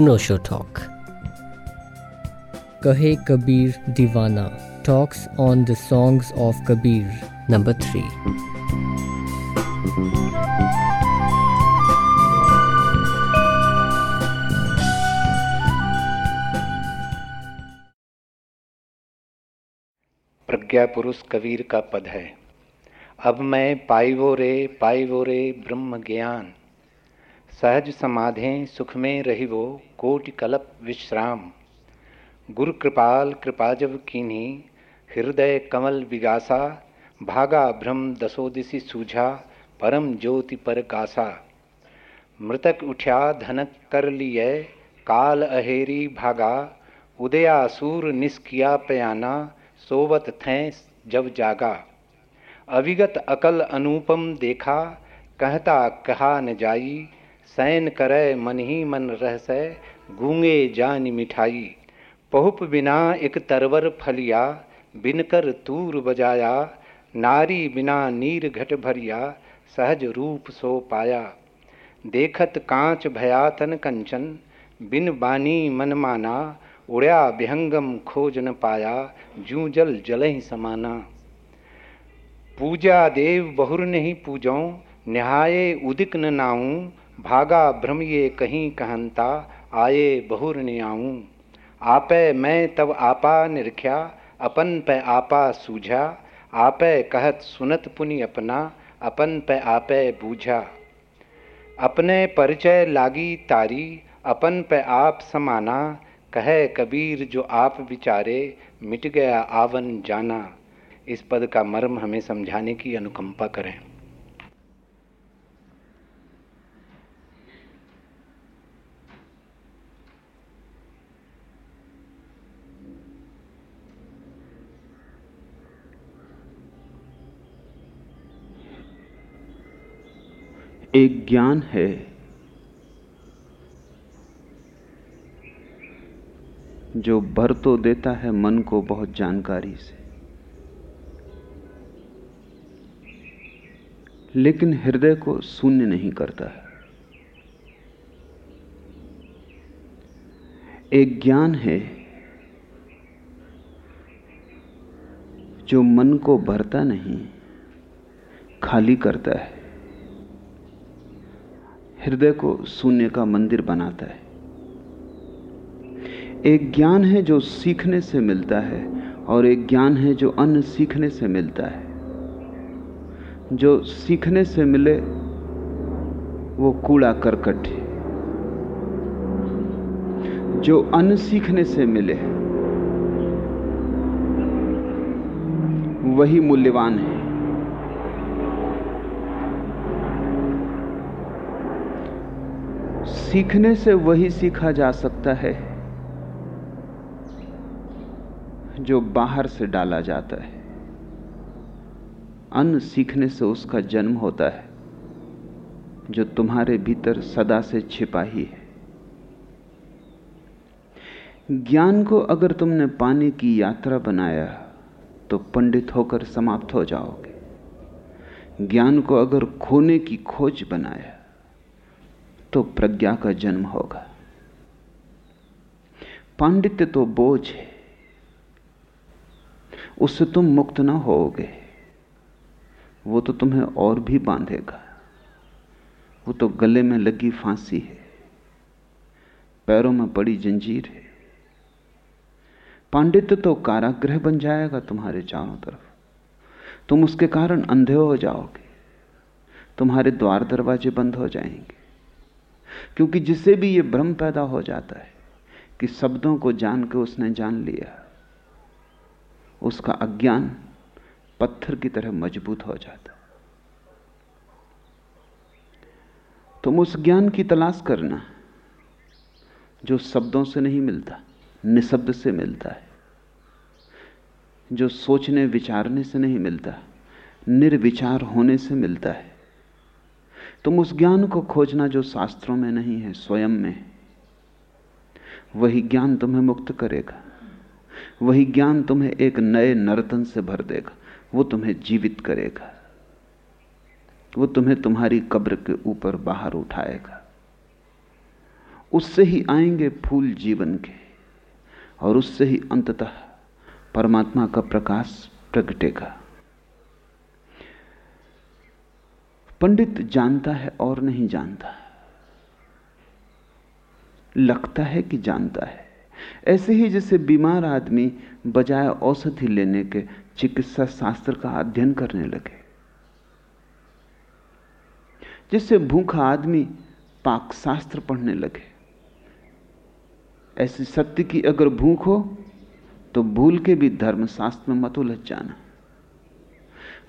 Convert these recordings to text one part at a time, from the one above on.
अनोशो talk Kahe Kabir Diwana talks on the songs of Kabir number three प्रज्ञा पुरुष कबीर का पद है। अब मैं पाई वो रे पाई वो रे ब्रह्म ज्ञान। सहज समाधें सुख में रही वो कोटि कलप विश्राम। गुरु कृपाल कृपा जब कीन्ही, हृदय कमल विगासा, भागा भ्रम दसोदिशी सूझा, परम ज्योति पर कासा। मृतक उठ्या, धनक कर लिय, काल अहेरी भागा, उदया सूर निष्किया पयाना सोवत थे जब जागा। अविगत अकल अनुपम देखा, कहता कहा न जाई सैन करे मन ही मन रह गूँगे जान मिठाई। पहुप बिना एक तरवर फलिया, बिनकर तूर बजाया, नारी बिना नीर घट भरिया, सहज रूप सो पाया। देखत कांच भयातन कंचन, बिन बानी मन माना, उड़या विहंगम खोज न पाया, जू जल जल ही समाना। पूजा देव बहुर नहीं पूजो, निहाये उदिक न नाऊं भागा भ्रम ये कहीं कहनता आए बहुर आऊँ आपे मैं तब आपा निरख्या, अपन पे आपा सूझा, आपे कहत सुनत पुनि अपना, अपन पे आपे बूझा। अपने परिचय लागी तारी, अपन पे आप समाना, कहे कबीर जो आप विचारे, मिट गया आवन जाना। इस पद का मर्म हमें समझाने की अनुकंपा करें। एक ज्ञान है। जो भर तो देता है मन को बहुत जानकारी से। लेकिन हृदय को शून्य नहीं करता है। एक ज्ञान है जो मन को भरता नहीं, खाली करता है। हृदय को शून्य का मंदिर बनाता है। एक ज्ञान है जो सीखने से मिलता है और एक ज्ञान है जो अन्य सीखने से मिलता है। जो सीखने से मिले, वो कूड़ा करकट है। जो अन्य सीखने से मिले, वही मूल्यवान है। सीखने से वही सीखा जा सकता है जो बाहर से डाला जाता है। अन्न सीखने से उसका जन्म होता है, जो तुम्हारे भीतर सदा से छिपा ही है। ज्ञान को अगर तुमने पाने की यात्रा बनाया तो पंडित होकर समाप्त हो जाओगे। ज्ञान को अगर खोने की खोज बनाया तो प्रज्ञा का जन्म होगा। पांडित्य तो बोझ है। उससे तुम मुक्त ना होगे। वो तो तुम्हें और भी बांधेगा। वो तो गले में लगी फांसी है। पैरों में पड़ी जंजीर है। पांडित्य तो कारागृह बन जाएगा तुम्हारे चारों तरफ़। तुम उसके कारण अंधे हो जाओगे। तुम्हारे द्वार दरवाजे बंद हो जाएँगे। क्योंकि जिसे भी ये भ्रम पैदा हो जाता है कि शब्दों को जान के उसने जान लिया, उसका अज्ञान पत्थर की तरह मज़बूत हो जाता। तुम उस ज्ञान की तलाश करना जो शब्दों से नहीं मिलता, निशब्द से मिलता है। जो सोचने, विचारने से नहीं मिलता, निर्विचार होने से मिलता है। तुम उस ज्ञान को खोजना जो शास्त्रों में नहीं है, स्वयं में वही ज्ञान तुम्हें मुक्त करेगा। वही ज्ञान तुम्हें एक नए नर्तन से भर देगा। वो तुम्हें जीवित करेगा। वो तुम्हें तुम्हारी कब्र के ऊपर बाहर उठाएगा। उससे ही आएँगे फूल जीवन के, और उससे ही अंततः परमात्मा का प्रकाश प्रगटेगा पंडित जानता है और नहीं जानता लगता है कि जानता है। ऐसे ही जैसे बीमार आदमी बजाय औषधि लेने के चिकित्सा शास्त्र का अध्ययन करने लगे। जिससे भूखा आदमी पाक शास्त्र पढ़ने लगे। ऐसी सत्य की अगर भूख हो तो भूल के भी धर्म शास्त्र में मत उलझ जाना।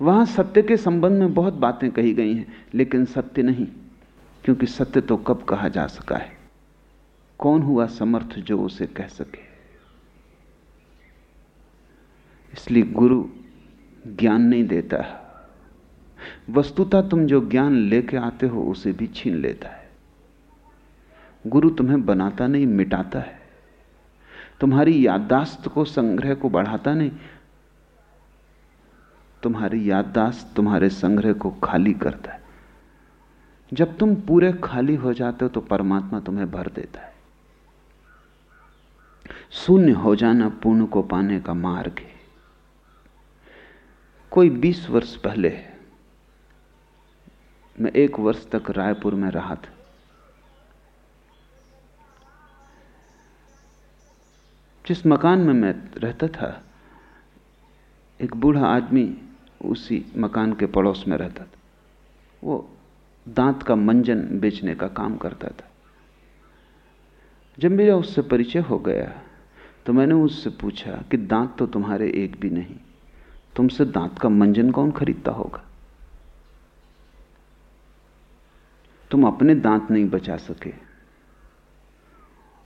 वहाँ सत्य के संबंध में बहुत बातें कही गई हैं, लेकिन सत्य नहीं, क्योंकि सत्य तो कब कहा जा सका है? कौन हुआ समर्थ जो उसे कह सके? इसलिए गुरु ज्ञान नहीं देता है। वस्तुतः तुम जो ज्ञान लेके आते हो, उसे भी छीन लेता है। गुरु तुम्हें बनाता नहीं, मिटाता है। तुम्हारी याददाश्त को, संग्रह को बढ़ाता नहीं तुम्हारी याददाश्त तुम्हारे संग्रह को खाली करता है। जब तुम पूरे खाली हो जाते हो तो परमात्मा तुम्हें भर देता है। शून्य हो जाना पूर्ण को पाने का मार्ग है। कोई बीस वर्ष पहले मैं एक वर्ष तक रायपुर में रहा था। जिस मकान में मैं रहता था, एक बूढ़ा आदमी उसी मकान के पड़ोस में रहता था। वो दांत का मंजन बेचने का काम करता था। जब मेरा उससे परिचय हो गया तो मैंने उससे पूछा कि दांत तो तुम्हारे एक भी नहीं, तुमसे दांत का मंजन कौन खरीदता होगा? तुम अपने दांत नहीं बचा सके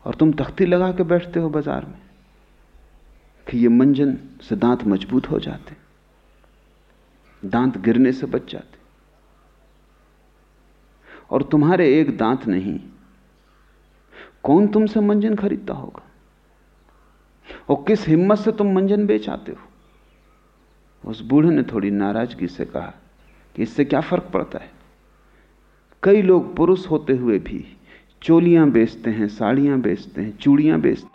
और तुम तख्ती लगा के बैठते हो बाज़ार में कि ये मंजन से दांत मज़बूत हो जाते। दांत गिरने से बच जाते। और तुम्हारे एक दांत नहीं, कौन तुमसे मंजन खरीदता होगा? और किस हिम्मत से तुम मंजन बेच आते हो? उस बूढ़े ने थोड़ी नाराज़गी से कहा कि इससे क्या फ़र्क पड़ता है? कई लोग पुरुष होते हुए भी चोलियाँ बेचते हैं, साड़ियाँ बेचते हैं, चूड़ियाँ बेचते हैं।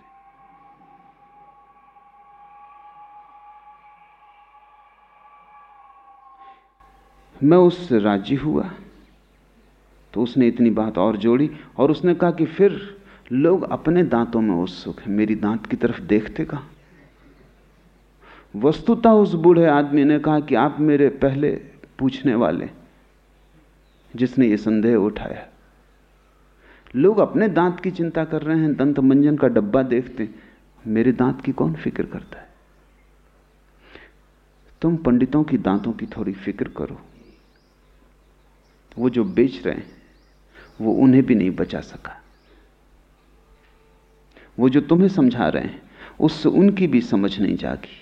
मैं उससे राज़ी हुआ। तो उसने इतनी बात और जोड़ी और उसने कहा कि फिर लोग अपने दांतों में उत्सुक हैं। मेरी दांत की तरफ़ देखते कहा? वस्तुतः उस बूढ़े आदमी ने कहा कि आप मेरे पहले पूछने वाले, जिसने ये संदेह उठाया। लोग अपने दांत की चिंता कर रहे हैं, दंत मंजन का डब्बा देखते मेरे दांत की कौन फ़िक्र करता है? तुम पंडितों की दांतों की थोड़ी फ़िक्र करो। वो जो बेच रहे हैं, वो उन्हें भी नहीं बचा सका। वो जो तुम्हें समझा रहे हैं, उससे उनकी भी समझ नहीं जागी।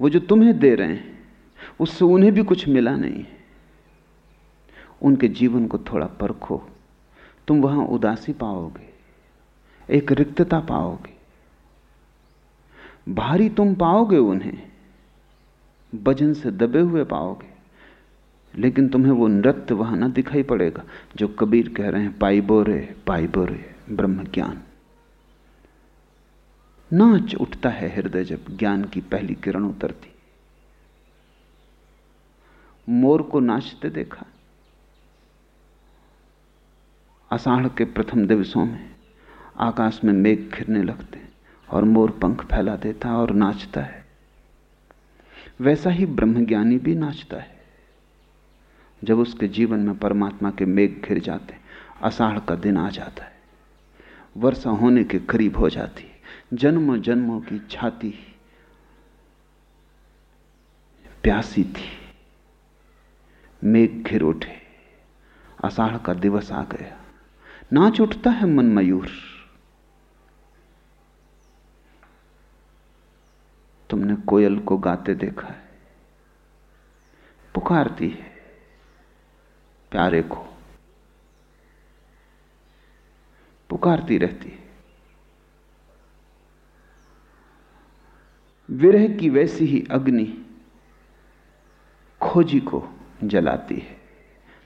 वो जो तुम्हें दे रहे हैं, उससे उन्हें भी कुछ मिला नहीं। उनके जीवन को थोड़ा परखो। तुम वहाँ उदासी पाओगे, एक रिक्तता पाओगे। भारी तुम पाओगे उन्हें वज़न से दबे हुए पाओगे। लेकिन तुम्हें वो नृत्य वहाँ ना दिखाई पड़ेगा, जो कबीर कह रहे हैं, पाई बोरे पाई बोरे ब्रह्म ज्ञान नाच उठता है हृदय जब ज्ञान की पहली किरण उतरती। मोर को नाचते देखा। आषाढ़ के प्रथम दिवसों में आकाश में मेघ घिरने लगते और मोर पंख फैला देता और नाचता है। वैसा ही ब्रह्मज्ञानी भी नाचता है। जब उसके जीवन में परमात्मा के मेघ घिर जाते आषाढ़ का दिन आ जाता है। वर्षा होने के करीब हो जाती है। जन्म जन्मों की छाती प्यासी थी। मेघ घिर उठे। आषाढ़ का दिवस आ गया। नाच उठता है मन मयूर। तुमने कोयल को गाते देखा है। पुकारती है। प्यारे को पुकारती रहती है। विरह की वैसी ही अग्नि खोजी को जलाती है,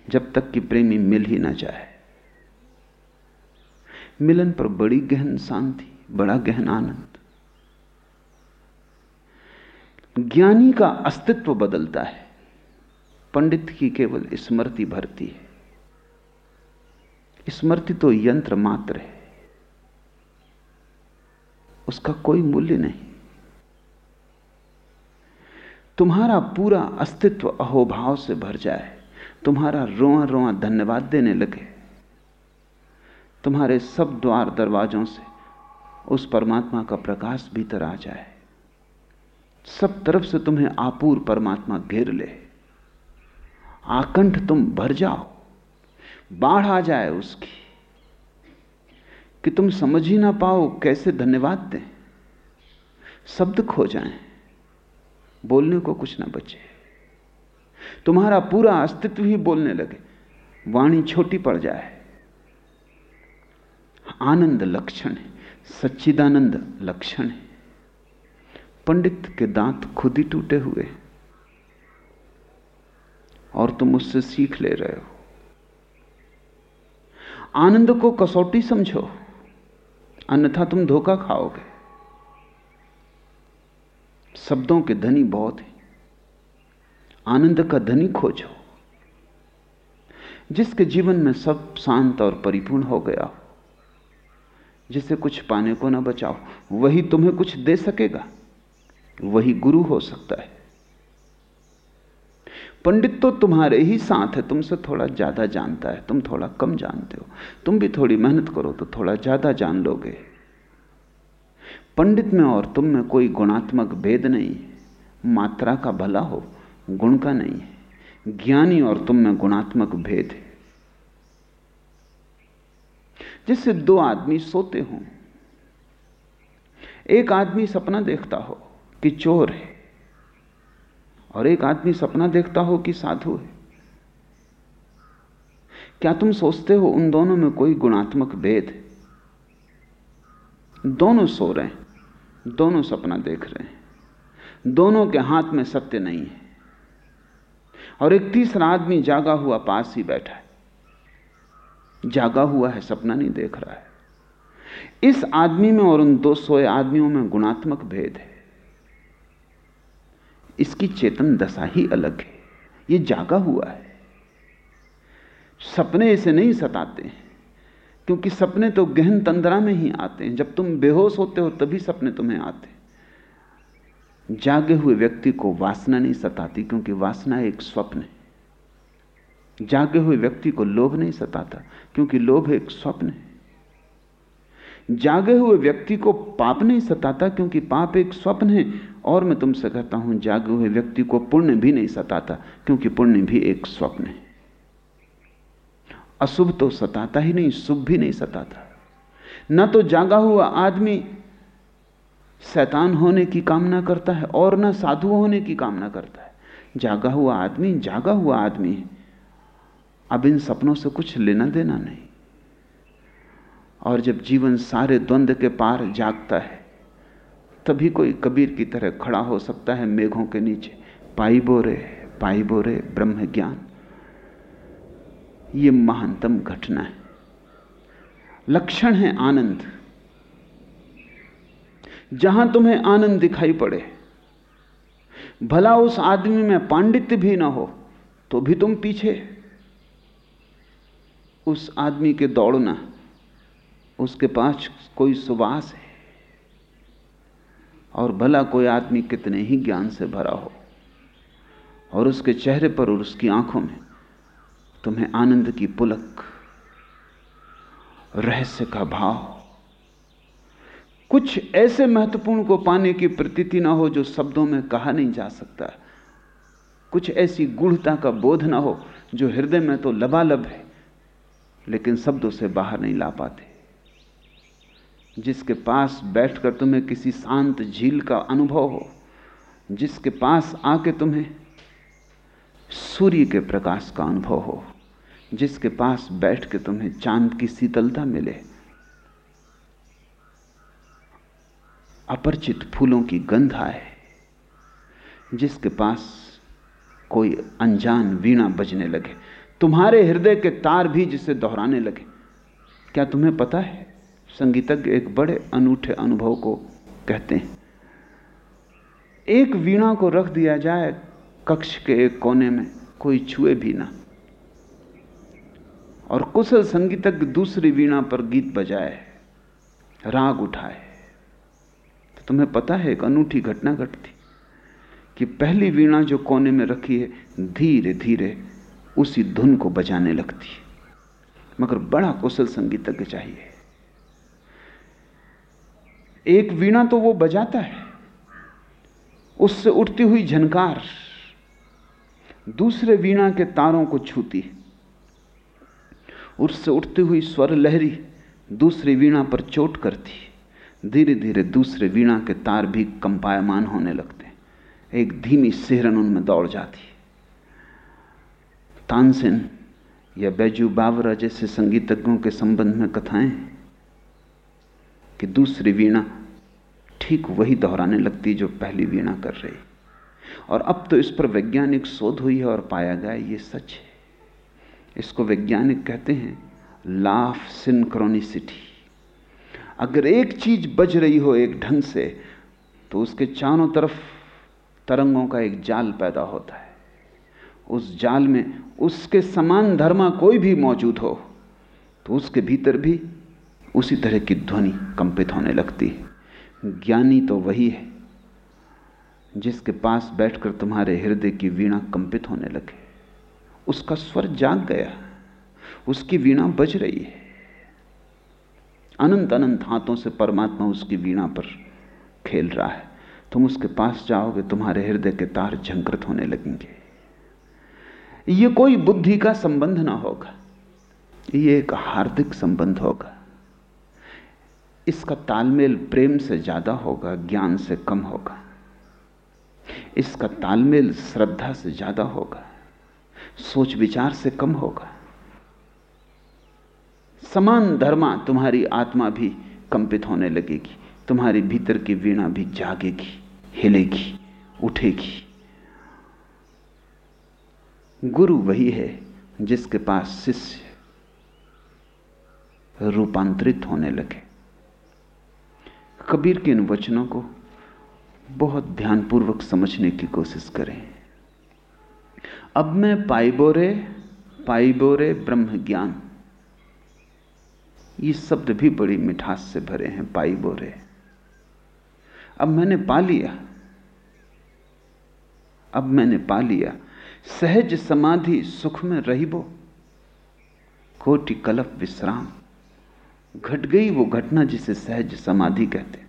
जब तक कि प्रेमी मिल ही ना जाए। मिलन पर बड़ी गहन शांति, बड़ा गहन आनंद। ज्ञानी का अस्तित्व बदलता है। पंडित की केवल स्मृति भरती है। स्मृति तो यंत्र मात्र है। उसका कोई मूल्य नहीं। तुम्हारा पूरा अस्तित्व अहोभाव से भर जाए। तुम्हारा रोआ रोआ धन्यवाद देने लगे। तुम्हारे सब द्वार दरवाजों से उस परमात्मा का प्रकाश भीतर आ जाए। सब तरफ़ से तुम्हें आपूर परमात्मा घेर ले। आकंठ तुम भर जाओ। बाढ़ आ जाए उसकी। कि तुम समझ ही ना पाओ कैसे धन्यवाद दें। शब्द खो जाएँ। बोलने को कुछ ना बचे। तुम्हारा पूरा अस्तित्व ही बोलने लगे। वाणी छोटी पड़ जाए। आनंद लक्षण है। सच्चिदानंद लक्षण है। पंडित के दांत खुद ही टूटे हुए और तुम उससे सीख ले रहे हो। आनंद को कसौटी समझो, अन्यथा तुम धोखा खाओगे। शब्दों के धनी बहुत हैं। आनंद का धनी खोजो। जिसके जीवन में सब शांत और परिपूर्ण हो गया, जिसे कुछ पाने को ना बचाओ, वही तुम्हें कुछ दे सकेगा, वही गुरु हो सकता है। पंडित तो तुम्हारे ही साथ है, तुमसे थोड़ा ज़्यादा जानता है, तुम थोड़ा कम जानते हो। तुम भी थोड़ी मेहनत करो तो थोड़ा ज़्यादा जान लोगे। पंडित में और तुम में कोई गुणात्मक भेद नहीं है मात्रा का भला हो, गुण का नहीं है ज्ञानी और तुम में गुणात्मक भेद है। जिससे दो आदमी सोते हों, एक आदमी सपना देखता हो कि चोर है और एक आदमी सपना देखता हो कि साधु है। क्या तुम सोचते हो उन दोनों में कोई गुणात्मक भेद है? दोनों सो रहे हैं, दोनों सपना देख रहे हैं, दोनों के हाथ में सत्य नहीं है। और एक तीसरा आदमी जागा हुआ पास ही बैठा है। जागा हुआ है, सपना नहीं देख रहा है। इस आदमी में और उन दो सोए आदमियों में गुणात्मक भेद है। इसकी चेतन दशा ही अलग है। ये जागा हुआ है। सपने इसे नहीं सताते क्योंकि सपने तो गहन तंद्रा में ही आते हैं। जब तुम बेहोश होते हो, तभी सपने तुम्हें आते जागे हुए व्यक्ति को वासना नहीं सताती, क्योंकि वासना एक स्वप्न है। जागे हुए व्यक्ति को लोभ नहीं सताता, क्योंकि लोभ एक स्वप्न है। जागे हुए व्यक्ति को पाप नहीं सताता, क्योंकि पाप एक स्वप्न है और मैं तुमसे कहता हूँ, जागे हुए व्यक्ति को पुण्य भी नहीं सताता, क्योंकि पुण्य भी एक स्वप्न है। अशुभ तो सताता ही नहीं, शुभ भी नहीं सताता। न तो जागा हुआ आदमी शैतान होने की कामना करता है, और न साधु होने की कामना करता है। जागा हुआ आदमी, जागा हुआ आदमी है। अब इन सपनों से कुछ लेना देना नहीं। और जब जीवन सारे द्वंद्व के पार जागता है तभी कोई कबीर की तरह खड़ा हो सकता है मेघों के नीचे। पाई बोरे पाई बोरे, ब्रह्म ज्ञान। ये महानतम घटना है। लक्षण है आनंद। जहाँ तुम्हें आनंद दिखाई पड़े, भला उस आदमी में पांडित्य भी ना हो तो भी तुम पीछे। उस आदमी के दौड़ना, उसके पास कोई सुवास है। और भला कोई आदमी कितने ही ज्ञान से भरा हो और उसके चेहरे पर और उसकी आँखों में तुम्हें आनंद की पुलक, रहस्य का भाव, कुछ ऐसे महत्वपूर्ण को पाने की प्रतीति ना हो जो शब्दों में कहा नहीं जा सकता। कुछ ऐसी गूढ़ता का बोध ना हो जो हृदय में तो लबालब है, लेकिन शब्दों से बाहर नहीं ला पाते। जिसके पास बैठकर तुम्हें किसी शांत झील का अनुभव हो, जिसके पास आके तुम्हें सूर्य के प्रकाश का अनुभव हो, जिसके पास बैठ के तुम्हें चाँद की शीतलता मिले। अपरिचित फूलों की गंध आए, जिसके पास कोई अनजान वीणा बजने लगे। तुम्हारे हृदय के तार भी जिसे दोहराने लगे। क्या तुम्हें पता है संगीतज्ञ एक बड़े अनूठे अनुभव को कहते हैं। एक वीणा को रख दिया जाए कक्ष के एक कोने में, कोई छुए भी ना। और कुशल संगीतज्ञ दूसरी वीणा पर गीत बजाए, राग उठाए। तो तुम्हें पता है, एक अनूठी घटना घटती कि पहली वीणा जो कोने में रखी है धीरे धीरे उसी धुन को बजाने लगती। है मगर बड़ा कुशल संगीतज्ञ चाहिए। एक वीणा तो वो बजाता है। उससे उठती हुई झनकार दूसरे वीणा के तारों को छूती उससे उठती हुई स्वर लहरी दूसरी वीणा पर चोट करती धीरे धीरे दूसरे वीणा के तार भी कंपायमान होने लगते एक धीमी सिहरन उनमें दौड़ जाती तानसेन या बैजू बावरा जैसे संगीतज्ञों के संबंध में कथाएँ कि दूसरी वीणा ठीक वही दोहराने लगती जो पहली वीणा कर रही। और अब तो इस पर वैज्ञानिक शोध हुई है और पाया गया ये सच है। इसको वैज्ञानिक कहते हैं लाफ सिंक्रोनिसिटी अगर एक चीज़ बज रही हो एक ढंग से तो उसके चारों तरफ़ तरंगों का एक जाल पैदा होता है। उस जाल में उसके समान धर्मा कोई भी मौजूद हो तो उसके भीतर भी उसी तरह की ध्वनि कंपित होने लगती है। ज्ञानी तो वही है, जिसके पास बैठकर तुम्हारे हृदय की वीणा कंपित होने लगे। उसका स्वर जाग गया, उसकी वीणा बज रही है। अनंत अनंत हाथों से परमात्मा उसकी वीणा पर खेल रहा है। तुम उसके पास जाओगे, तुम्हारे हृदय के तार झंकृत होने लगेंगे। ये कोई बुद्धि का संबंध ना होगा, ये एक हार्दिक संबंध होगा। इसका तालमेल प्रेम से ज़्यादा होगा, ज्ञान से कम होगा। इसका तालमेल श्रद्धा से ज़्यादा होगा, सोच विचार से कम होगा। समान धर्मा तुम्हारी आत्मा भी कंपित होने लगेगी, तुम्हारी भीतर की वीणा भी जागेगी, हिलेगी, उठेगी। गुरु वही है जिसके पास शिष्य रूपांतरित होने लगे। कबीर के इन वचनों को बहुत ध्यानपूर्वक समझने की कोशिश करें। अब मैं पाइबोरे पाइबोरे ब्रह्म ज्ञान। ये शब्द भी बड़ी मिठास से भरे हैं पाइबोरे अब मैंने पा लिया। अब मैंने पा लिया। सहज समाधि सुख में रहीबो कोटि कलप विश्राम। घट गई वो घटना जिसे सहज समाधि कहते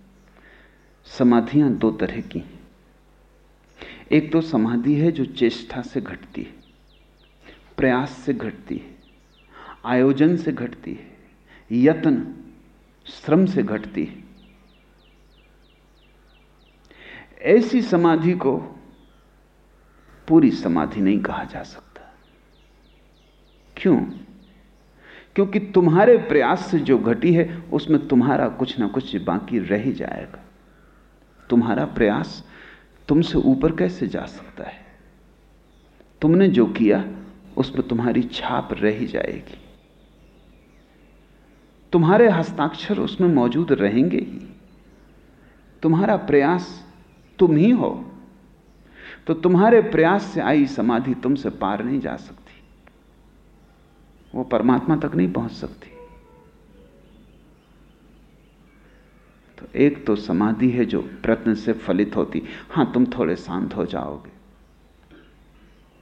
समाधियाँ दो तरह की हैं। एक तो समाधि है जो चेष्टा से घटती है, प्रयास से घटती है, आयोजन से घटती है, यत्न, श्रम से घटती है। ऐसी समाधि को पूरी समाधि नहीं कहा जा सकता। क्यों? क्योंकि तुम्हारे प्रयास से जो घटी है, उसमें तुम्हारा कुछ ना कुछ बाकी रह ही जाएगा। तुम्हारा प्रयास तुमसे ऊपर कैसे जा सकता है? तुमने जो किया, उसमें तुम्हारी छाप रह ही जाएगी। तुम्हारे हस्ताक्षर उसमें मौजूद रहेंगे ही। तुम्हारा प्रयास तुम ही हो तो तुम्हारे प्रयास से आई समाधि तुमसे पार नहीं जा सकती। वो परमात्मा तक नहीं पहुँच सकती। तो एक तो समाधि है जो प्रत्न से फलित होती। हाँ, तुम थोड़े शांत हो जाओगे।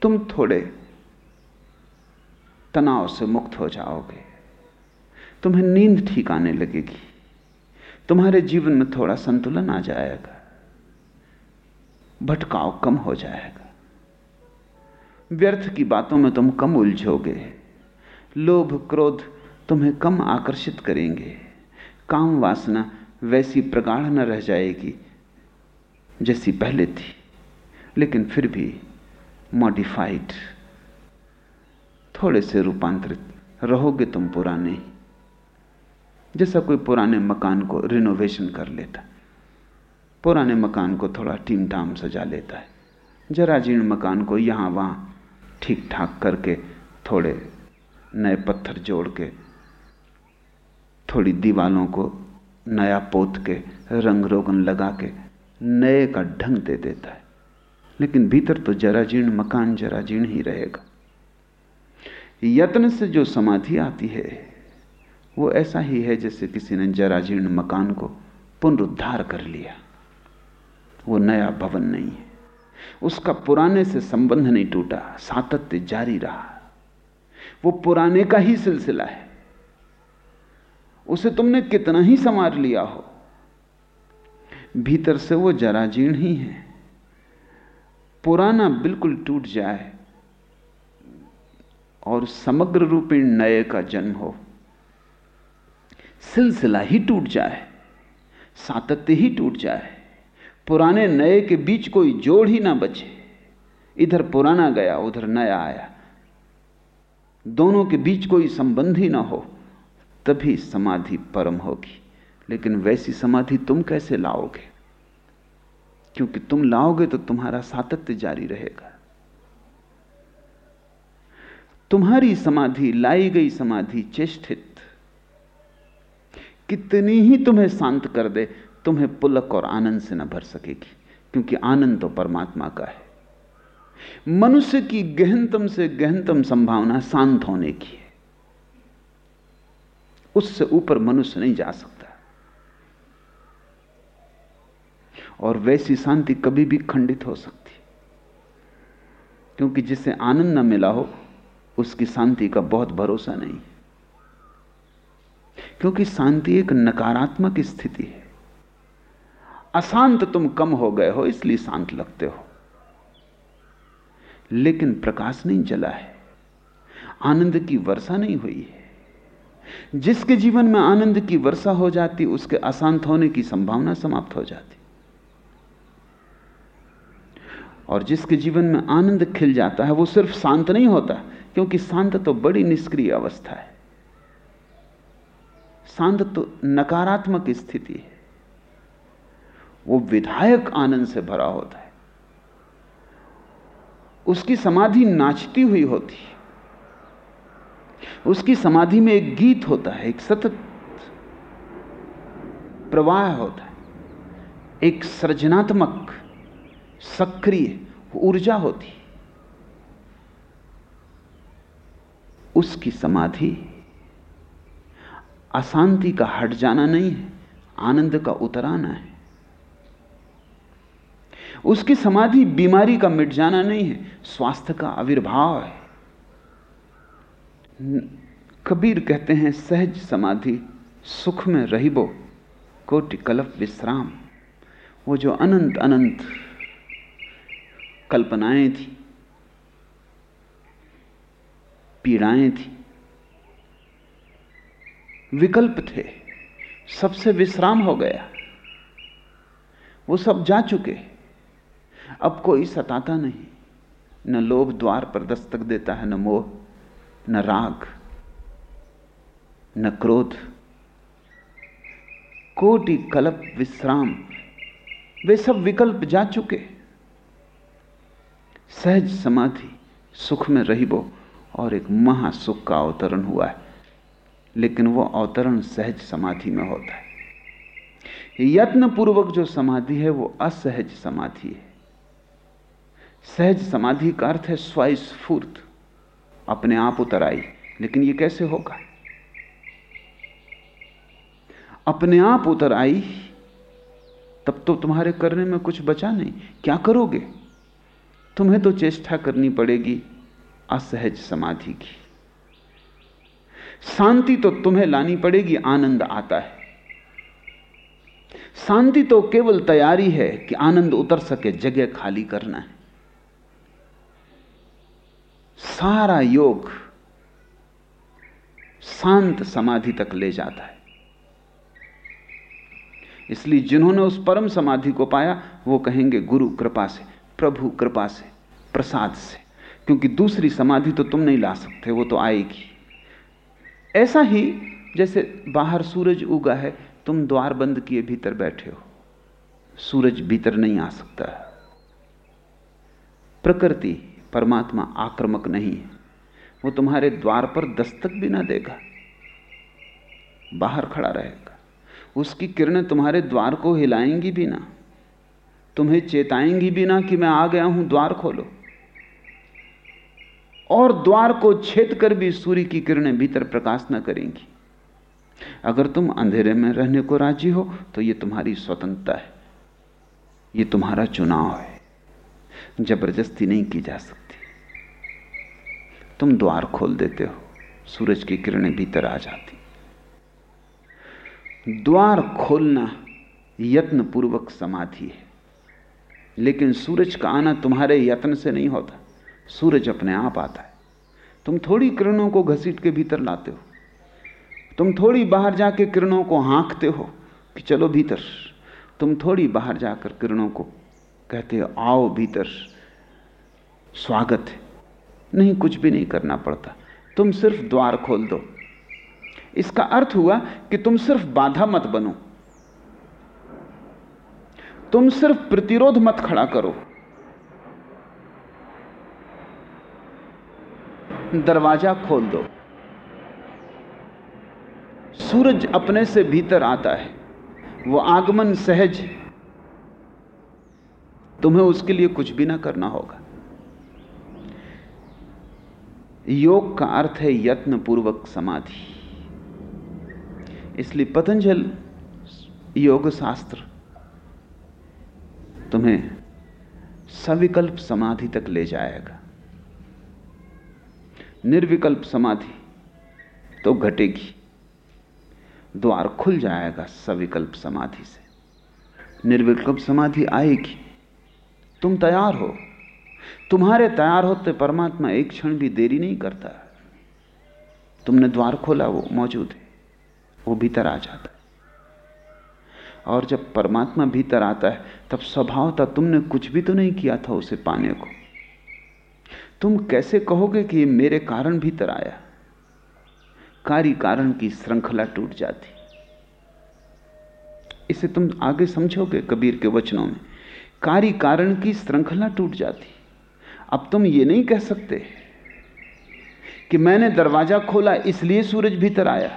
तुम थोड़े तनाव से मुक्त हो जाओगे। तुम्हें नींद ठीक आने लगेगी। तुम्हारे जीवन में थोड़ा संतुलन आ जाएगा। भटकाव कम हो जाएगा। व्यर्थ की बातों में तुम कम उलझोगे। लोभ क्रोध तुम्हें कम आकर्षित करेंगे। काम वासना वैसी प्रगाढ़ न रह जाएगी जैसी पहले थी, लेकिन फिर भी मॉडिफाइड थोड़े से रूपांतरित रहोगे तुम पुराने। जैसा कोई पुराने मकान को रिनोवेशन कर लेता, पुराने मकान को थोड़ा टीम टाम सजा लेता है। जरा जीर्ण मकान को यहाँ वहाँ ठीक ठाक करके थोड़े नए पत्थर जोड़ के, थोड़ी दीवालों को नया पोत के रंग रोगन लगा के नए का ढंग दे देता है। लेकिन भीतर तो जरा जीर्ण, मकान जरा जीर्ण ही रहेगा। यत्न से जो समाधि आती है, वो ऐसा ही है जैसे किसी ने जरा जीर्ण, मकान को पुनरुद्धार कर लिया। वो नया भवन नहीं है। उसका पुराने से संबंध नहीं टूटा, सातत्य जारी रहा। वो पुराने का ही सिलसिला है। उसे तुमने कितना ही संवार लिया हो। भीतर से वो जरा जीर्ण ही है। पुराना बिल्कुल टूट जाए और समग्र रूपेण नए का जन्म हो। सिलसिला ही टूट जाए, सातत्य ही टूट जाए। पुराने नए के बीच कोई जोड़ ही ना बचे। इधर पुराना गया, उधर नया आया। दोनों के बीच कोई संबंध ही ना हो, तभी समाधि परम होगी। लेकिन वैसी समाधि तुम कैसे लाओगे? क्योंकि तुम लाओगे तो तुम्हारा सातत्य जारी रहेगा। तुम्हारी समाधि, लाई गई समाधि चेष्टित। कितनी ही तुम्हें शांत कर दे, तुम्हें पुलक और आनंद से न भर सकेगी, क्योंकि आनंद तो परमात्मा का है। मनुष्य की गहनतम से गहनतम संभावना शांत होने की है। उससे ऊपर मनुष्य नहीं जा सकता। और वैसी शांति कभी भी खंडित हो सकती। क्योंकि जिसे आनंद न मिला हो, उसकी शांति का बहुत भरोसा नहीं। क्योंकि शांति एक नकारात्मक स्थिति है। अशांत तुम कम हो गए हो, इसलिए शांत लगते हो। लेकिन प्रकाश नहीं जला है। आनंद की वर्षा नहीं हुई है। जिसके जीवन में आनंद की वर्षा हो जाती, उसके अशांत होने की संभावना समाप्त हो जाती। और जिसके जीवन में आनंद खिल जाता है, वो सिर्फ़ शांत नहीं होता, क्योंकि शांत तो बड़ी निष्क्रिय अवस्था है। शांत तो नकारात्मक स्थिति है। वो विधायक आनंद से भरा होता है। उसकी समाधि नाचती हुई होती है। उसकी समाधि में एक गीत होता है, एक सतत प्रवाह होता है। एक सृजनात्मक, सक्रिय ऊर्जा होती है। उसकी समाधि अशांति का हट जाना नहीं है, आनंद का उतराना है। उसकी समाधि बीमारी का मिट जाना नहीं है, स्वास्थ्य का आविर्भाव है। कबीर कहते हैं, सहज समाधि, सुख में रहिबो, कोटि कलप विश्राम। वो जो अनंत अनंत कल्पनाएँ थी, पीड़ाएँ थी, विकल्प थे, सबसे विश्राम हो गया। वो सब जा चुके। अब कोई सताता नहीं। न लोभ द्वार पर दस्तक देता है, न मोह, न राग, न क्रोध। कोटि कलप विश्राम, वे सब विकल्प जा चुके। सहज समाधि, सुख में रही वो और एक महासुख का अवतरण हुआ है। लेकिन वो अवतरण सहज समाधि में होता है। यत्न पूर्वक जो समाधि है, वो असहज समाधि है। सहज समाधि का अर्थ है स्वस्फूर्त। अपने आप उतर आई, लेकिन ये कैसे होगा? अपने आप उतर आई, तब तो तुम्हारे करने में कुछ बचा नहीं। क्या करोगे? तुम्हें तो चेष्टा करनी पड़ेगी असहज समाधि की। शांति तो तुम्हें लानी पड़ेगी, आनंद आता है। शांति तो केवल तैयारी है कि आनंद उतर सके, जगह खाली करना है। सारा योग शांत समाधि तक ले जाता है। इसलिए जिन्होंने उस परम समाधि को पाया, वो कहेंगे, गुरु कृपा से, प्रभु कृपा से, प्रसाद से। क्योंकि दूसरी समाधि तो तुम नहीं ला सकते, वो तो आएगी। ऐसा ही जैसे बाहर सूरज उगा है, तुम द्वार बंद किए भीतर बैठे हो। सूरज भीतर नहीं आ सकता। प्रकृति परमात्मा आक्रमक नहीं है। वो तुम्हारे द्वार पर दस्तक भी ना देगा। बाहर खड़ा रहेगा। उसकी किरणें तुम्हारे द्वार को हिलाएँगी भी ना। तुम्हें चेताएँगी भी ना कि मैं आ गया हूँ, द्वार खोलो। और द्वार को छेद कर भी सूर्य की किरणें भीतर प्रकाश न करेंगी। अगर तुम अंधेरे में रहने को राज़ी हो तो यह तुम्हारी स्वतंत्रता है। यह तुम्हारा चुनाव है। ज़बरदस्ती नहीं की जा सकती। तुम द्वार खोल देते हो, सूरज की किरणें भीतर आ जाती। द्वार खोलना यत्न पूर्वक समाधि है, लेकिन सूरज का आना तुम्हारे यत्न से नहीं होता। सूरज अपने आप आता है। तुम थोड़ी किरणों को घसीट के भीतर लाते हो। तुम थोड़ी बाहर जाके किरणों को हाँकते हो कि चलो भीतर। तुम थोड़ी बाहर जाकर किरणों को कहते हो, आओ भीतर। स्वागत है। नहीं, कुछ भी नहीं करना पड़ता। तुम सिर्फ़ द्वार खोल दो। इसका अर्थ हुआ कि तुम सिर्फ़ बाधा मत बनो। तुम सिर्फ़ प्रतिरोध मत खड़ा करो। दरवाज़ा खोल दो। सूरज अपने से भीतर आता है। वो आगमन सहज तुम्हें उसके लिए कुछ भी ना करना होगा। योग का अर्थ है यत्न पूर्वक समाधि। इसलिए पतंजल योग शास्त्र तुम्हें सविकल्प समाधि तक ले जाएगा। निर्विकल्प समाधि तो घटेगी। द्वार खुल जाएगा सविकल्प समाधि से। निर्विकल्प समाधि आएगी। तुम तैयार हो। तुम्हारे तैयार होते परमात्मा एक क्षण भी देरी नहीं करता। तुमने द्वार खोला, वो मौजूद है, वो भीतर आ जाता है। और जब परमात्मा भीतर आता है, तब स्वभाव था, तुमने कुछ भी तो नहीं किया था उसे पाने को। तुम कैसे कहोगे कि ये मेरे कारण भीतर आया? कार्य कारण की श्रृंखला टूट जाती। इसे तुम आगे समझोगे कबीर के वचनों में। कार्य कारण की श्रृंखला टूट जाती। अब तुम ये नहीं कह सकते कि मैंने दरवाज़ा खोला इसलिए सूरज भीतर आया।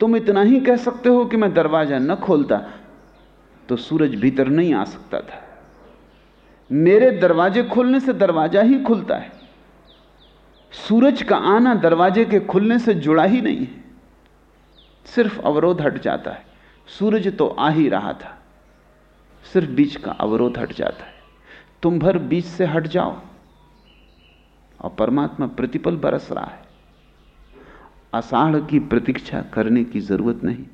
तुम इतना ही कह सकते हो कि मैं दरवाज़ा न खोलता तो सूरज भीतर नहीं आ सकता था। मेरे दरवाजे खोलने से दरवाज़ा ही खुलता है। सूरज का आना दरवाजे के खुलने से जुड़ा ही नहीं है। सिर्फ़ अवरोध हट जाता है। सूरज तो आ ही रहा था। सिर्फ़ बीच का अवरोध हट जाता है। तुम भर बीच से हट जाओ। और परमात्मा प्रतिपल बरस रहा है। आषाढ़ की प्रतीक्षा करने की ज़रूरत नहीं,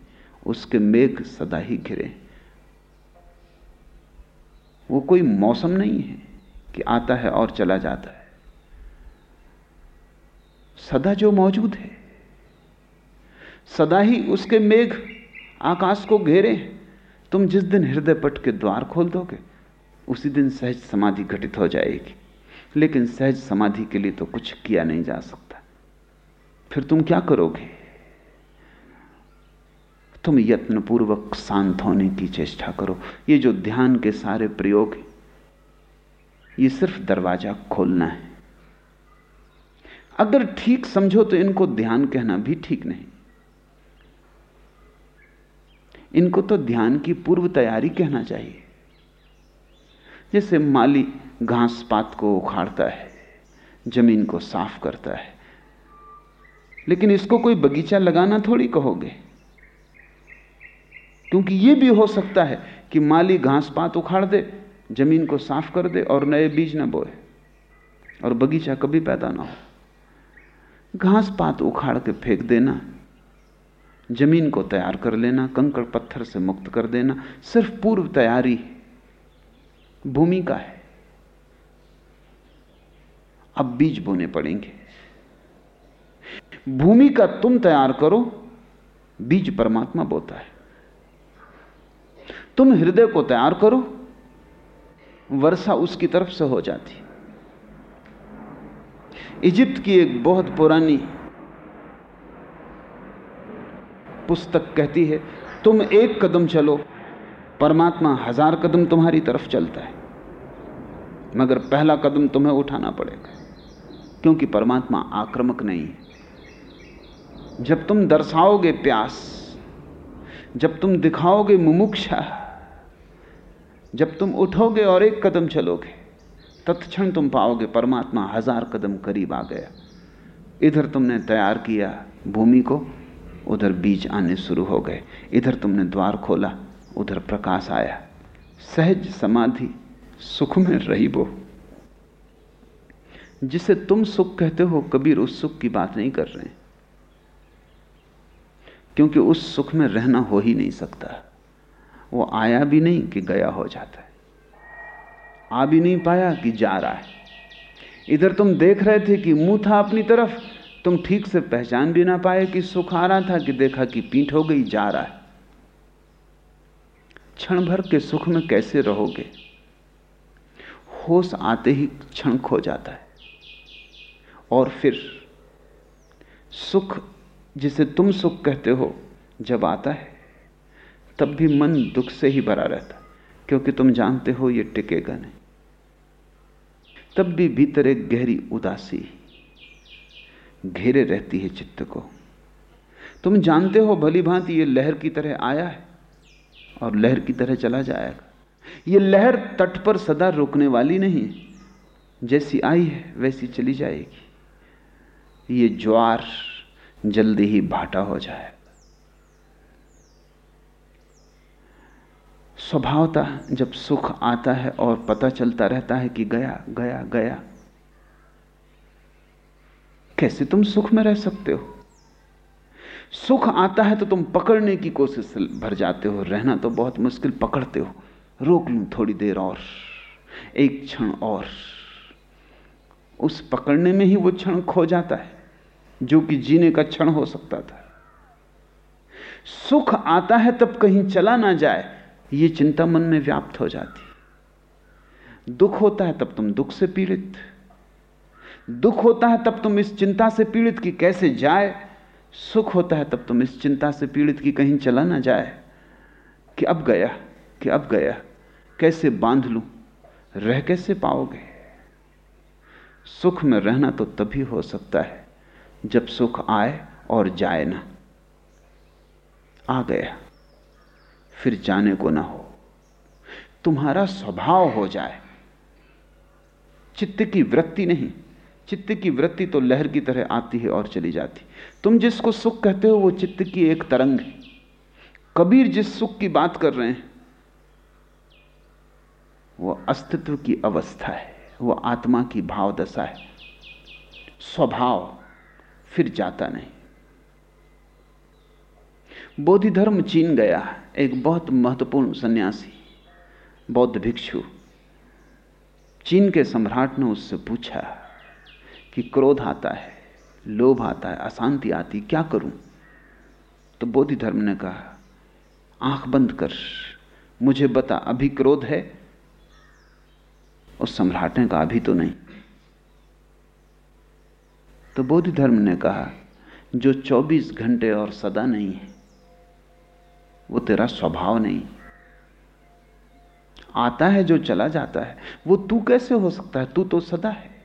उसके मेघ सदा ही घिरे वो कोई मौसम नहीं है कि आता है और चला जाता है। सदा जो मौजूद है, सदा ही उसके मेघ आकाश को घेरे तुम जिस दिन हृदय पट के द्वार खोल दोगे उसी दिन सहज समाधि घटित हो जाएगी। लेकिन सहज समाधि के लिए तो कुछ किया नहीं जा सकता। फिर तुम क्या करोगे? तुम यत्नपूर्वक शांत होने की चेष्टा करो। ये जो ध्यान के सारे प्रयोग हैं, ये सिर्फ़ दरवाज़ा खोलना है। अगर ठीक समझो तो इनको ध्यान कहना भी ठीक नहीं। इनको तो ध्यान की पूर्व तैयारी कहना चाहिए। जैसे माली घास पात को उखाड़ता है, ज़मीन को साफ़ करता है। लेकिन इसको कोई बगीचा लगाना थोड़ी कहोगे? क्योंकि यह भी हो सकता है कि माली घास पात उखाड़ दे, ज़मीन को साफ़ कर दे और नए बीज न बोए, और बगीचा कभी पैदा ना हो। घास पात उखाड़ के फेंक देना, ज़मीन को तैयार कर लेना, कंकड़ पत्थर से मुक्त कर देना, सिर्फ़ पूर्व तैयारी भूमिका है। अब बीज बोने पड़ेंगे। भूमि का तुम तैयार करो, बीज परमात्मा बोता है। तुम हृदय को तैयार करो, वर्षा उसकी तरफ़ से हो जाती। इजिप्त की एक बहुत पुरानी पुस्तक कहती है, तुम एक कदम चलो परमात्मा हज़ार कदम तुम्हारी तरफ़ चलता है, मगर पहला कदम तुम्हें उठाना पड़ेगा, क्योंकि परमात्मा आक्रामक नहीं है। जब तुम दर्शाओगे प्यास, जब तुम दिखाओगे मुमुक्षा, जब तुम उठोगे और एक कदम चलोगे, तत्क्षण तुम पाओगे परमात्मा हज़ार कदम करीब आ गया। इधर तुमने तैयार किया भूमि को, उधर बीज आने शुरू हो गए। इधर तुमने द्वार खोला उधर प्रकाश आया। सहज समाधि सुख में रही वो जिसे तुम सुख कहते हो, कबीर उस सुख की बात नहीं कर रहे। क्योंकि उस सुख में रहना हो ही नहीं सकता। वो आया भी नहीं कि गया हो जाता है। आ भी नहीं पाया कि जा रहा है। इधर तुम देख रहे थे कि मुँह था अपनी तरफ़। तुम ठीक से पहचान भी ना पाए कि सुख आ रहा था कि देखा कि पीठ हो गई, जा रहा है। क्षण भर के सुख में कैसे रहोगे? होश आते ही क्षण खो जाता है। और फिर सुख जिसे तुम सुख कहते हो, जब आता है, तब भी मन दुख से ही भरा रहता क्योंकि तुम जानते हो ये टिकेगा नहीं। तब भी भीतर एक गहरी उदासी घेरे रहती है चित्त को। तुम जानते हो भली भांति ये लहर की तरह आया है और लहर की तरह चला जाएगा। ये लहर तट पर सदा रुकने वाली नहीं जैसी आई है, वैसी चली जाएगी। ये ज्वार जल्दी ही भाटा हो जाएगा स्वभावता जब सुख आता है और पता चलता रहता है कि गया गया गया। कैसे तुम सुख में रह सकते हो? सुख आता है तो तुम पकड़ने की कोशिश भर जाते हो, रहना तो बहुत मुश्किल, पकड़ते हो। रोक लूँ थोड़ी देर और, एक क्षण और। उस पकड़ने में ही वो क्षण खो जाता है, जो कि जीने का क्षण हो सकता था। सुख आता है तब कहीं चला ना जाए, ये चिंता मन में व्याप्त हो जाती दुख होता है तब तुम दुख से पीड़ित। दुख होता है तब तुम इस चिंता से पीड़ित कि कैसे जाए सुख होता है तब तुम इस चिंता से पीड़ित की कहीं चला ना जाए कि अब गया, कि अब गया, कैसे बाँध लूँ, रह कैसे पाओगे? सुख में रहना तो तभी हो सकता है जब सुख आए और जाए ना। आ गया, फिर जाने को ना हो। तुम्हारा स्वभाव हो जाए, चित्त की वृत्ति नहीं। चित्त की वृत्ति तो लहर की तरह आती है और चली जाती। तुम जिसको सुख कहते हो, वो चित्त की एक तरंग है। कबीर जिस सुख की बात कर रहे हैं, वो अस्तित्व की अवस्था है, वो आत्मा की भाव दशा है। स्वभाव फिर जाता नहीं। बोधि धर्म चीन गया, एक बहुत महत्वपूर्ण सन्यासी, बौद्ध भिक्षु, चीन के सम्राट ने उससे पूछा कि क्रोध आता है, लोभ आता है, अशांति आती क्या करूँ? तो बोधि धर्म ने कहा, आँख बंद कर, मुझे बता, अभी क्रोध है? उस सम्राट ने कहा, अभी तो नहीं। तो बोधि धर्म ने कहा, जो 24 घंटे और सदा नहीं है, वो तेरा स्वभाव नहीं। आता है जो चला जाता है, वो तू कैसे हो सकता है? तू तो सदा है।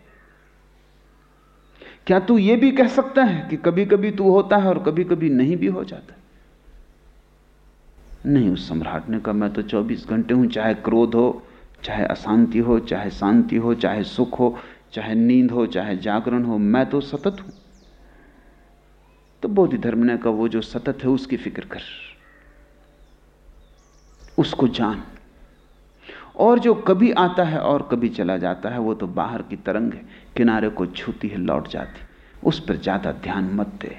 क्या तू ये भी कह सकता है कि कभी कभी तू होता है और कभी कभी नहीं भी हो जाता? नहीं, उस सम्राट ने कहा, मैं तो 24 घंटे हूँ, चाहे क्रोध हो, चाहे अशांति हो, चाहे शांति हो, चाहे सुख हो, चाहे नींद हो, चाहे जागरण हो, मैं तो सतत हूँ। तो बोधि धर्म ने कहा, वो जो सतत है, उसकी फ़िक्र कर। उसको जान। और जो कभी आता है और कभी चला जाता है, वो तो बाहर की तरंग है। किनारे को छूती है, लौट जाती। उस पर ज़्यादा ध्यान मत दे।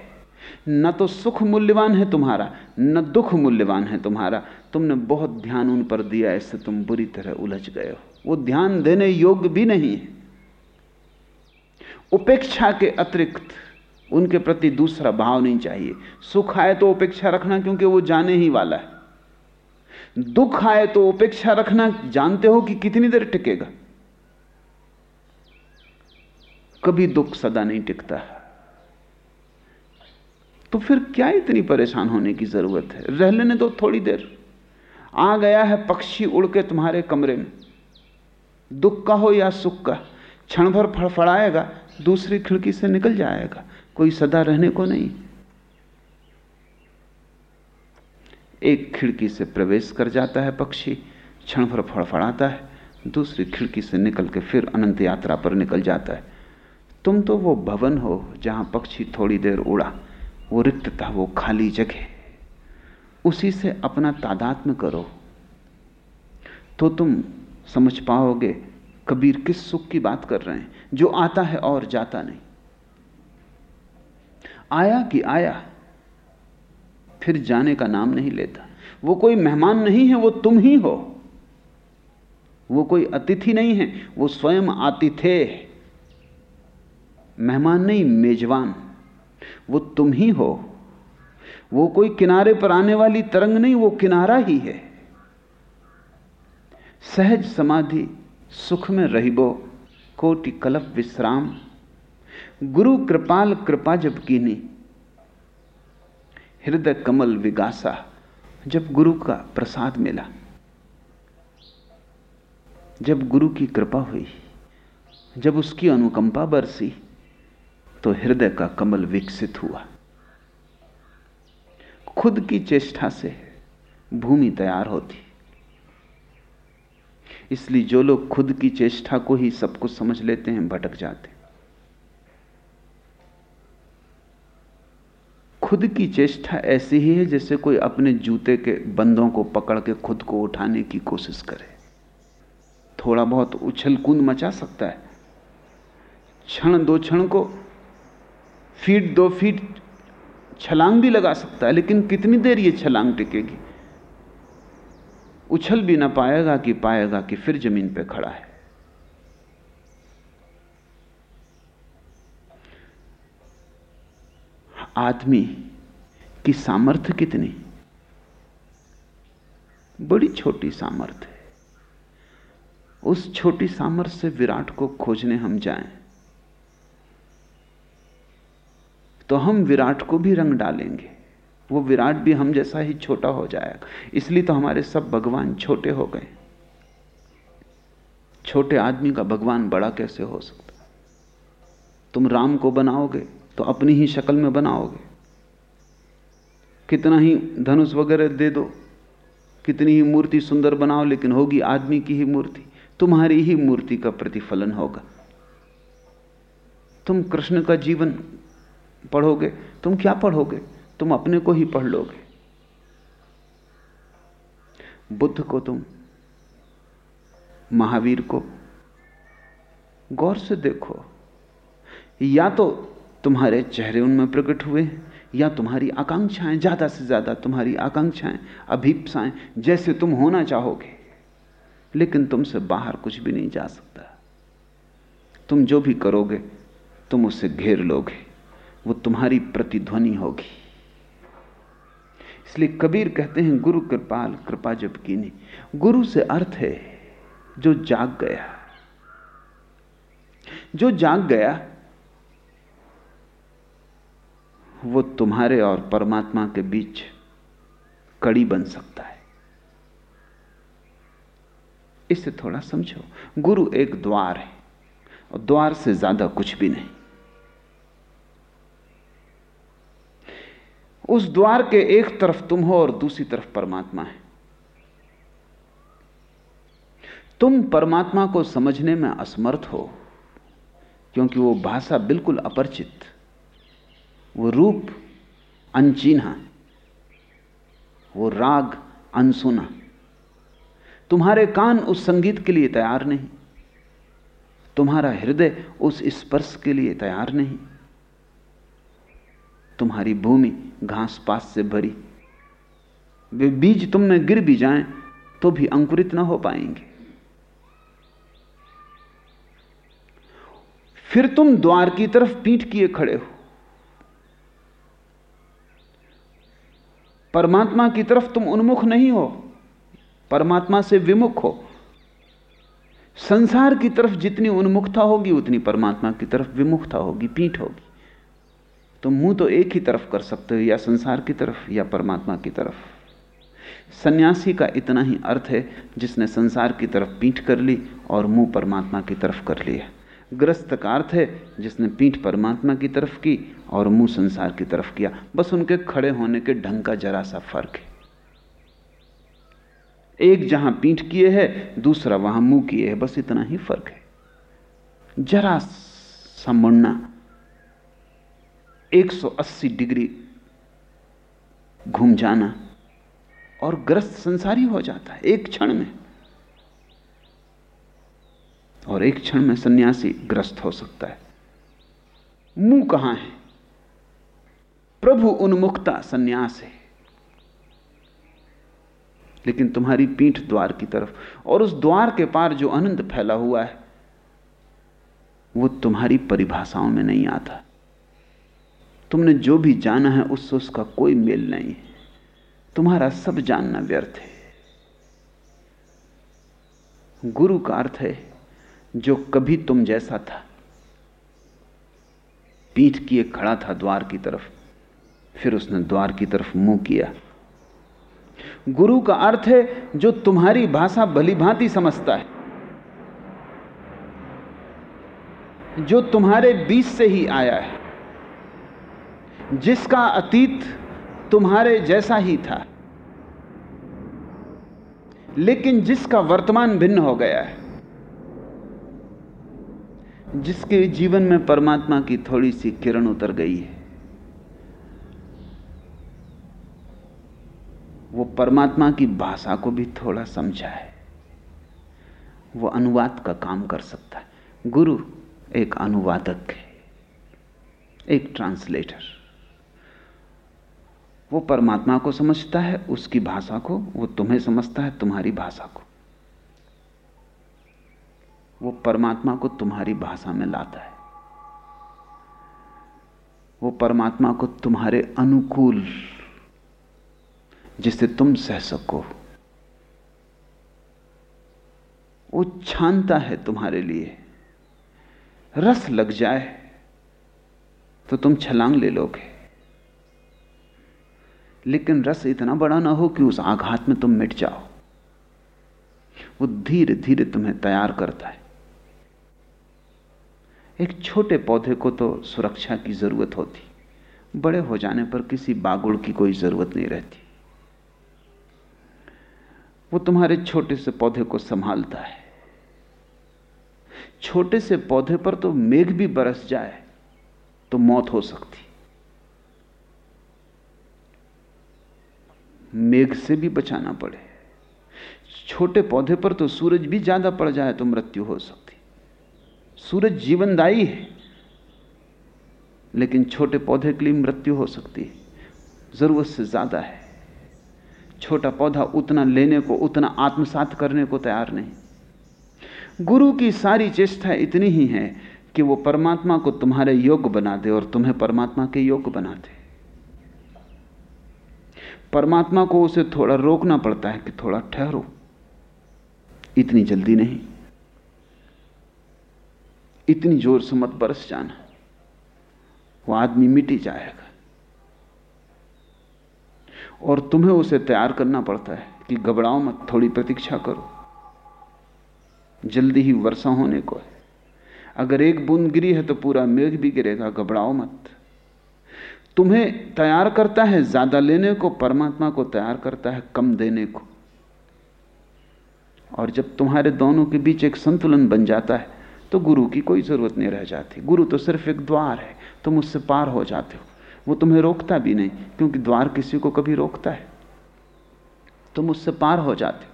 न तो सुख मूल्यवान है तुम्हारा, न दुख मूल्यवान है तुम्हारा। तुमने बहुत ध्यान उन पर दिया इससे तुम बुरी तरह उलझ गए हो। वो ध्यान देने योग्य भी नहीं है। उपेक्षा के अतिरिक्त उनके प्रति दूसरा भाव नहीं चाहिए। सुख आए तो उपेक्षा रखना, क्योंकि वो जाने ही वाला है। दुख आए तो उपेक्षा रखना, जानते हो कि कितनी देर टिकेगा। कभी दुख सदा नहीं टिकता। तो फिर क्या इतनी परेशान होने की ज़रूरत है? रह लेने दो थोड़ी देर। आ गया है पक्षी उड़ के तुम्हारे कमरे में। दुख का हो या सुख का, क्षण भर फड़फड़ाएगा, दूसरी खिड़की से निकल जाएगा। कोई सदा रहने को नहीं। एक खिड़की से प्रवेश कर जाता है पक्षी, क्षण भर फड़फड़ाता है, दूसरी खिड़की से निकल के फिर अनंत यात्रा पर निकल जाता है। तुम तो वो भवन हो जहाँ पक्षी थोड़ी देर उड़ा, वो रिक्तता, वो खाली जगह। उसी से अपना तादात्म्य करो। तो तुम समझ पाओगे, कबीर किस सुख की बात कर रहे हैं, जो आता है और जाता नहीं। आया कि आया, फिर जाने का नाम नहीं लेता। वो कोई मेहमान नहीं है, वो तुम ही हो। वो कोई अतिथि नहीं है, वो स्वयं आतिथे मेहमान नहीं मेजबान वो तुम ही हो। वो कोई किनारे पर आने वाली तरंग नहीं, वो किनारा ही है। सहज समाधि, सुख में रहिबो, कोटि कलप विश्राम। गुरु कृपाल, कृपा जब कीनी। हृदय कमल विगासा, जब गुरु का प्रसाद मिला। जब गुरु की कृपा हुई, जब उसकी अनुकंपा बरसी तो हृदय का कमल विकसित हुआ। खुद की चेष्टा से भूमि तैयार होती। इसलिए जो लोग खुद की चेष्टा को ही सब कुछ समझ लेते हैं, भटक जाते खुद की चेष्टा ऐसी ही है जैसे कोई अपने जूते के बंदों को पकड़ के खुद को उठाने की कोशिश करे। थोड़ा बहुत उछल कूद मचा सकता है। क्षण दो क्षण को फीट, दो फीट छलांग भी लगा सकता है, लेकिन कितनी देर ये छलांग टिकेगी? उछल भी ना पाएगा कि पाएगा कि फिर ज़मीन पे खड़ा है। आदमी की सामर्थ्य कितनी? बड़ी छोटी सामर्थ्य। है उस छोटी सामर्थ्य से विराट को खोजने हम जाएँ। तो हम विराट को भी रंग डालेंगे। वो विराट भी हम जैसा ही छोटा हो जाएगा। इसलिए तो हमारे सब भगवान छोटे हो गए। छोटे आदमी का भगवान बड़ा कैसे हो सकता? तुम राम को बनाओगे तो अपनी ही शक्ल में बनाओगे। कितना ही धनुष वगैरह दे दो, कितनी ही मूर्ति सुंदर बनाओ, लेकिन होगी आदमी की ही मूर्ति। तुम्हारी ही मूर्ति का प्रतिफलन होगा। तुम कृष्ण का जीवन पढ़ोगे? तुम क्या पढ़ोगे? तुम अपने को ही पढ़ लोगे। बुद्ध को तुम, महावीर को गौर से देखो। या तो तुम्हारे चेहरे उनमें प्रकट हुए या तुम्हारी आकांक्षाएँ, ज़्यादा से ज़्यादा तुम्हारी आकांक्षाएँ, अभीपसाएँ, जैसे तुम होना चाहोगे। लेकिन तुमसे बाहर कुछ भी नहीं जा सकता। तुम जो भी करोगे, तुम उसे घेर लोगे। वो तुम्हारी प्रतिध्वनि होगी। इसलिए कबीर कहते हैं, गुरु कृपाल, कृपा जब कीनी। गुरु से अर्थ है, जो जाग गया। जो जाग गया, वो तुम्हारे और परमात्मा के बीच कड़ी बन सकता है। इसे थोड़ा समझो। गुरु एक द्वार है, और द्वार से ज़्यादा कुछ भी नहीं। उस द्वार के एक तरफ़ तुम हो और दूसरी तरफ़ परमात्मा है। तुम परमात्मा को समझने में असमर्थ हो, क्योंकि वो भाषा बिल्कुल अपरिचित, वो रूप अनचीना वो राग अनसुना। तुम्हारे कान उस संगीत के लिए तैयार नहीं, तुम्हारा हृदय उस स्पर्श के लिए तैयार नहीं। तुम्हारी भूमि घास पास से भरी। वे बीज तुम में गिर भी जाएँ तो भी अंकुरित ना हो पाएँगे। फिर तुम द्वार की तरफ़ पीठ किए खड़े हो। परमात्मा की तरफ़ तुम उन्मुख नहीं हो, परमात्मा से विमुख हो। संसार की तरफ़ जितनी उन्मुखता होगी, उतनी परमात्मा की तरफ़ विमुखता होगी, पीठ होगी। तो मुँह तो एक ही तरफ़ कर सकते हो, या संसार की तरफ़, या परमात्मा की तरफ़। सन्यासी का इतना ही अर्थ है, जिसने संसार की तरफ़ पीठ कर ली और मुँह परमात्मा की तरफ़ कर लिया। ग्रस्त का अर्थ है, जिसने पीठ परमात्मा की तरफ़ की और मुँह संसार की तरफ़ किया। बस उनके खड़े होने के ढंग का जरा सा फ़र्क है। एक जहाँ पीठ किए है, दूसरा वहाँ मुँह किए है, बस इतना ही फ़र्क है। जरा सा मुड़ना 180 डिग्री घूम जाना और ग्रस्त संसारी हो जाता है एक क्षण में। और एक क्षण में सन्यासी ग्रस्त हो सकता है। मुँह कहाँ है? प्रभु उन्मुखता सन्यास है। लेकिन तुम्हारी पीठ द्वार की तरफ़ और उस द्वार के पार जो आनंद फैला हुआ है, वो तुम्हारी परिभाषाओं में नहीं आता। तुमने जो भी जाना है, उससे उसका कोई मेल नहीं है। तुम्हारा सब जानना व्यर्थ है। गुरु का अर्थ है, जो कभी तुम जैसा था, पीठ किए खड़ा था द्वार की तरफ़, फिर उसने द्वार की तरफ़ मुँह किया। गुरु का अर्थ है, जो तुम्हारी भाषा भली भांति समझता है, जो तुम्हारे बीच से ही आया है। जिसका अतीत तुम्हारे जैसा ही था। लेकिन जिसका वर्तमान भिन्न हो गया है, जिसके जीवन में परमात्मा की थोड़ी सी किरण उतर गई है, वो परमात्मा की भाषा को भी थोड़ा समझा है। वो अनुवाद का काम कर सकता है। गुरु एक अनुवादक है, एक ट्रांसलेटर। वो परमात्मा को समझता है, उसकी भाषा को, वो तुम्हें समझता है, तुम्हारी भाषा को। वो परमात्मा को तुम्हारी भाषा में लाता है। वो परमात्मा को तुम्हारे अनुकूल, जिसे तुम सह सको। वो छानता है तुम्हारे लिए। रस लग जाए तो तुम छलांग ले लोगे। लेकिन रस इतना बड़ा ना हो कि उस आघात में तुम मिट जाओ। वो धीरे धीरे तुम्हें तैयार करता है। एक छोटे पौधे को तो सुरक्षा की ज़रूरत होती। बड़े हो जाने पर किसी बागुड़ की कोई ज़रूरत नहीं रहती। वो तुम्हारे छोटे से पौधे को संभालता है। छोटे से पौधे पर तो मेघ भी बरस जाए तो मौत हो सकती। मेघ से भी बचाना पड़े। छोटे पौधे पर तो सूरज भी ज़्यादा पड़ जाए तो मृत्यु हो सकती। सूरज जीवनदायी है, लेकिन छोटे पौधे के लिए मृत्यु हो सकती है। ज़रूरत से ज़्यादा है। छोटा पौधा उतना लेने को, उतना आत्मसात करने को तैयार नहीं। गुरु की सारी चेष्टा इतनी ही है कि वो परमात्मा को तुम्हारे योग्य बना दे और तुम्हें परमात्मा के योग्य बना दे परमात्मा को उसे थोड़ा रोकना पड़ता है कि थोड़ा ठहरो। इतनी जल्दी नहीं। इतनी ज़ोर से मत बरस जाना। वो आदमी मिटी जाएगा। और तुम्हें उसे तैयार करना पड़ता है कि घबराओ मत, थोड़ी प्रतीक्षा करो। जल्दी ही वर्षा होने को है। अगर एक बूंद गिरी है तो पूरा मेघ भी गिरेगा, घबराओ मत। तुम्हें तैयार करता है, ज़्यादा लेने को, परमात्मा को तैयार करता है, कम देने को। और जब तुम्हारे दोनों के बीच एक संतुलन बन जाता है तो गुरु की कोई ज़रूरत नहीं रह जाती। गुरु तो सिर्फ़ एक द्वार है, तुम उससे पार हो जाते हो। वो तुम्हें रोकता भी नहीं, क्योंकि द्वार किसी को कभी रोकता है। तुम उससे पार हो जाते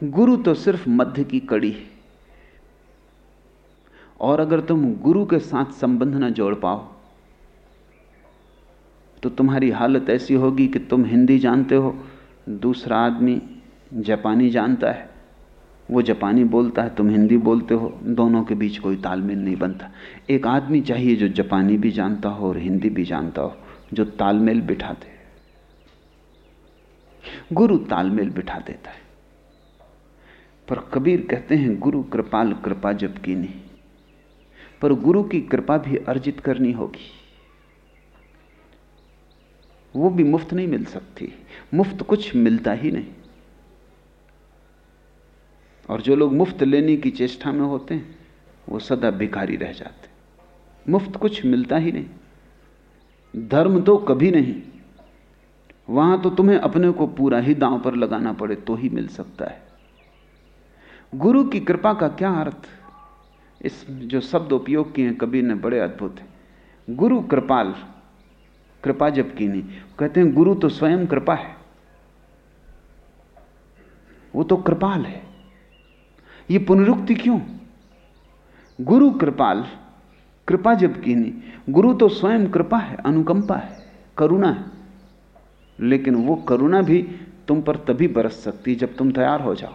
हो। गुरु तो सिर्फ़ मध्य की कड़ी है। और अगर तुम गुरु के साथ संबंध ना जोड़ पाओ तो तुम्हारी हालत ऐसी होगी कि तुम हिंदी जानते हो, दूसरा आदमी जापानी जानता है। वो जापानी बोलता है, तुम हिंदी बोलते हो, दोनों के बीच कोई तालमेल नहीं बनता। एक आदमी चाहिए जो जापानी भी जानता हो और हिंदी भी जानता हो, जो तालमेल बिठा दे गुरु तालमेल बिठा देता है। पर कबीर कहते हैं, गुरु कृपाल, कृपा जब की नहीं। पर गुरु की कृपा भी अर्जित करनी होगी। वो भी मुफ़्त नहीं मिल सकती। मुफ़्त कुछ मिलता ही नहीं। और जो लोग मुफ़्त लेने की चेष्टा में होते हैं, वो सदा भिखारी रह जाते मुफ़्त कुछ मिलता ही नहीं। धर्म तो कभी नहीं। वहाँ तो तुम्हें अपने को पूरा ही दांव पर लगाना पड़े तो ही मिल सकता है। गुरु की कृपा का क्या अर्थ? इस जो शब्द उपयोग किए हैं, कबीर ने बड़े अद्भुत है। गुरु कृपाल, कृपा जब की नहीं। कहते हैं, गुरु तो स्वयं कृपा है। वो तो कृपाल है। ये पुनरुक्ति क्यों? गुरु कृपाल, कृपा जब की नहीं। गुरु तो स्वयं कृपा है, अनुकंपा है, करुणा है। लेकिन वो करुणा भी तुम पर तभी बरस सकती जब तुम तैयार हो जाओ।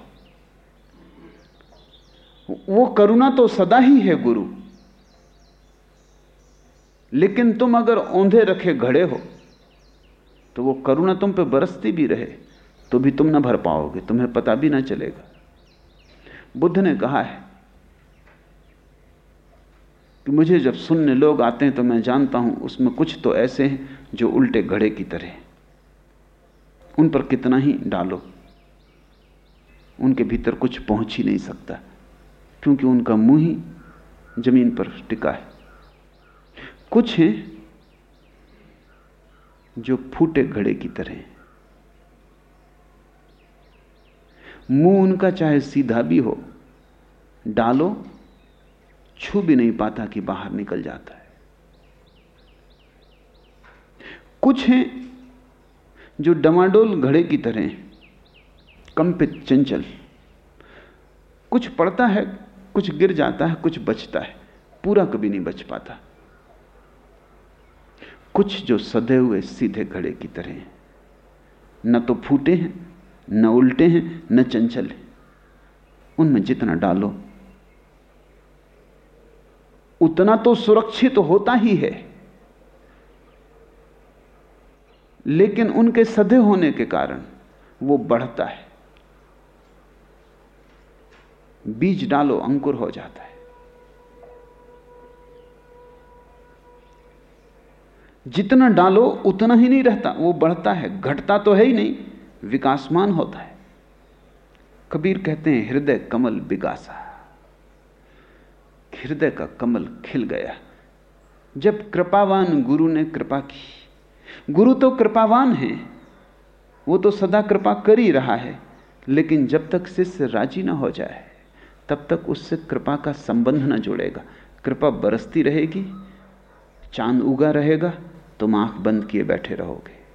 वो करुणा तो सदा ही है, गुरु। लेकिन तुम अगर औंधे रखे घड़े हो तो वो करुणा तुम पे बरसती भी रहे तो भी तुम ना भर पाओगे, तुम्हें पता भी ना चलेगा। बुद्ध ने कहा है कि मुझे जब सुनने लोग आते हैं तो मैं जानता हूँ उसमें कुछ तो ऐसे हैं जो उल्टे घड़े की तरह उन पर कितना ही डालो, उनके भीतर कुछ पहुँच ही नहीं सकता। क्योंकि उनका मुँह ही ज़मीन पर टिका है। कुछ हैं जो फूटे घड़े की तरह हैं। मुँह उनका चाहे सीधा भी हो, डालो, छू भी नहीं पाता कि बाहर निकल जाता है। कुछ हैं जो डमाडोल घड़े की तरह कंपित चंचल। कुछ पड़ता है कुछ गिर जाता है, कुछ बचता है। पूरा कभी नहीं बच पाता। कुछ जो सदे हुए सीधे घड़े की तरह हैं। न तो फूटे हैं, न उल्टे हैं, न चंचल हैं। उनमें जितना डालो, उतना तो सुरक्षित तो होता ही है। लेकिन उनके सधे होने के कारण वो बढ़ता है। बीज डालो, अंकुर हो जाता है। जितना डालो, उतना ही नहीं रहता, वो बढ़ता है, घटता तो है ही नहीं, विकासमान होता है। कबीर कहते हैं, हृदय कमल विकासा हृदय का कमल खिल गया। जब कृपावान गुरु ने कृपा की, गुरु तो कृपावान है, वो तो सदा कृपा कर ही रहा है, लेकिन जब तक शिष्य राज़ी ना हो जाए तब तक उससे कृपा का संबंध न जुड़ेगा। कृपा बरसती रहेगी, चाँद उगा रहेगा, तुम आँख बंद किए बैठे रहोगे।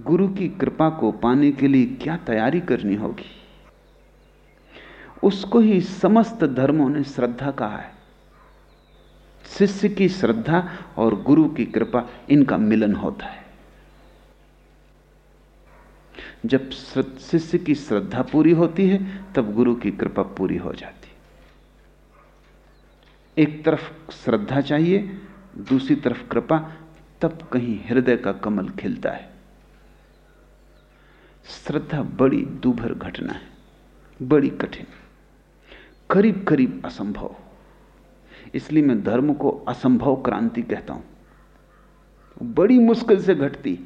गुरु की कृपा को पाने के लिए क्या तैयारी करनी होगी? उसको ही समस्त धर्मों ने श्रद्धा कहा है। शिष्य की श्रद्धा और गुरु की कृपा इनका मिलन होता है। जब शिष्य की श्रद्धा पूरी होती है, तब गुरु की कृपा पूरी हो जाती है। एक तरफ़ श्रद्धा चाहिए, दूसरी तरफ़ कृपा, तब कहीं हृदय का कमल खिलता है। श्रद्धा बड़ी दुभर घटना है, बड़ी कठिन करीब करीब असंभव। इसलिए मैं धर्म को असंभव क्रांति कहता हूँ। बड़ी मुश्किल से घटती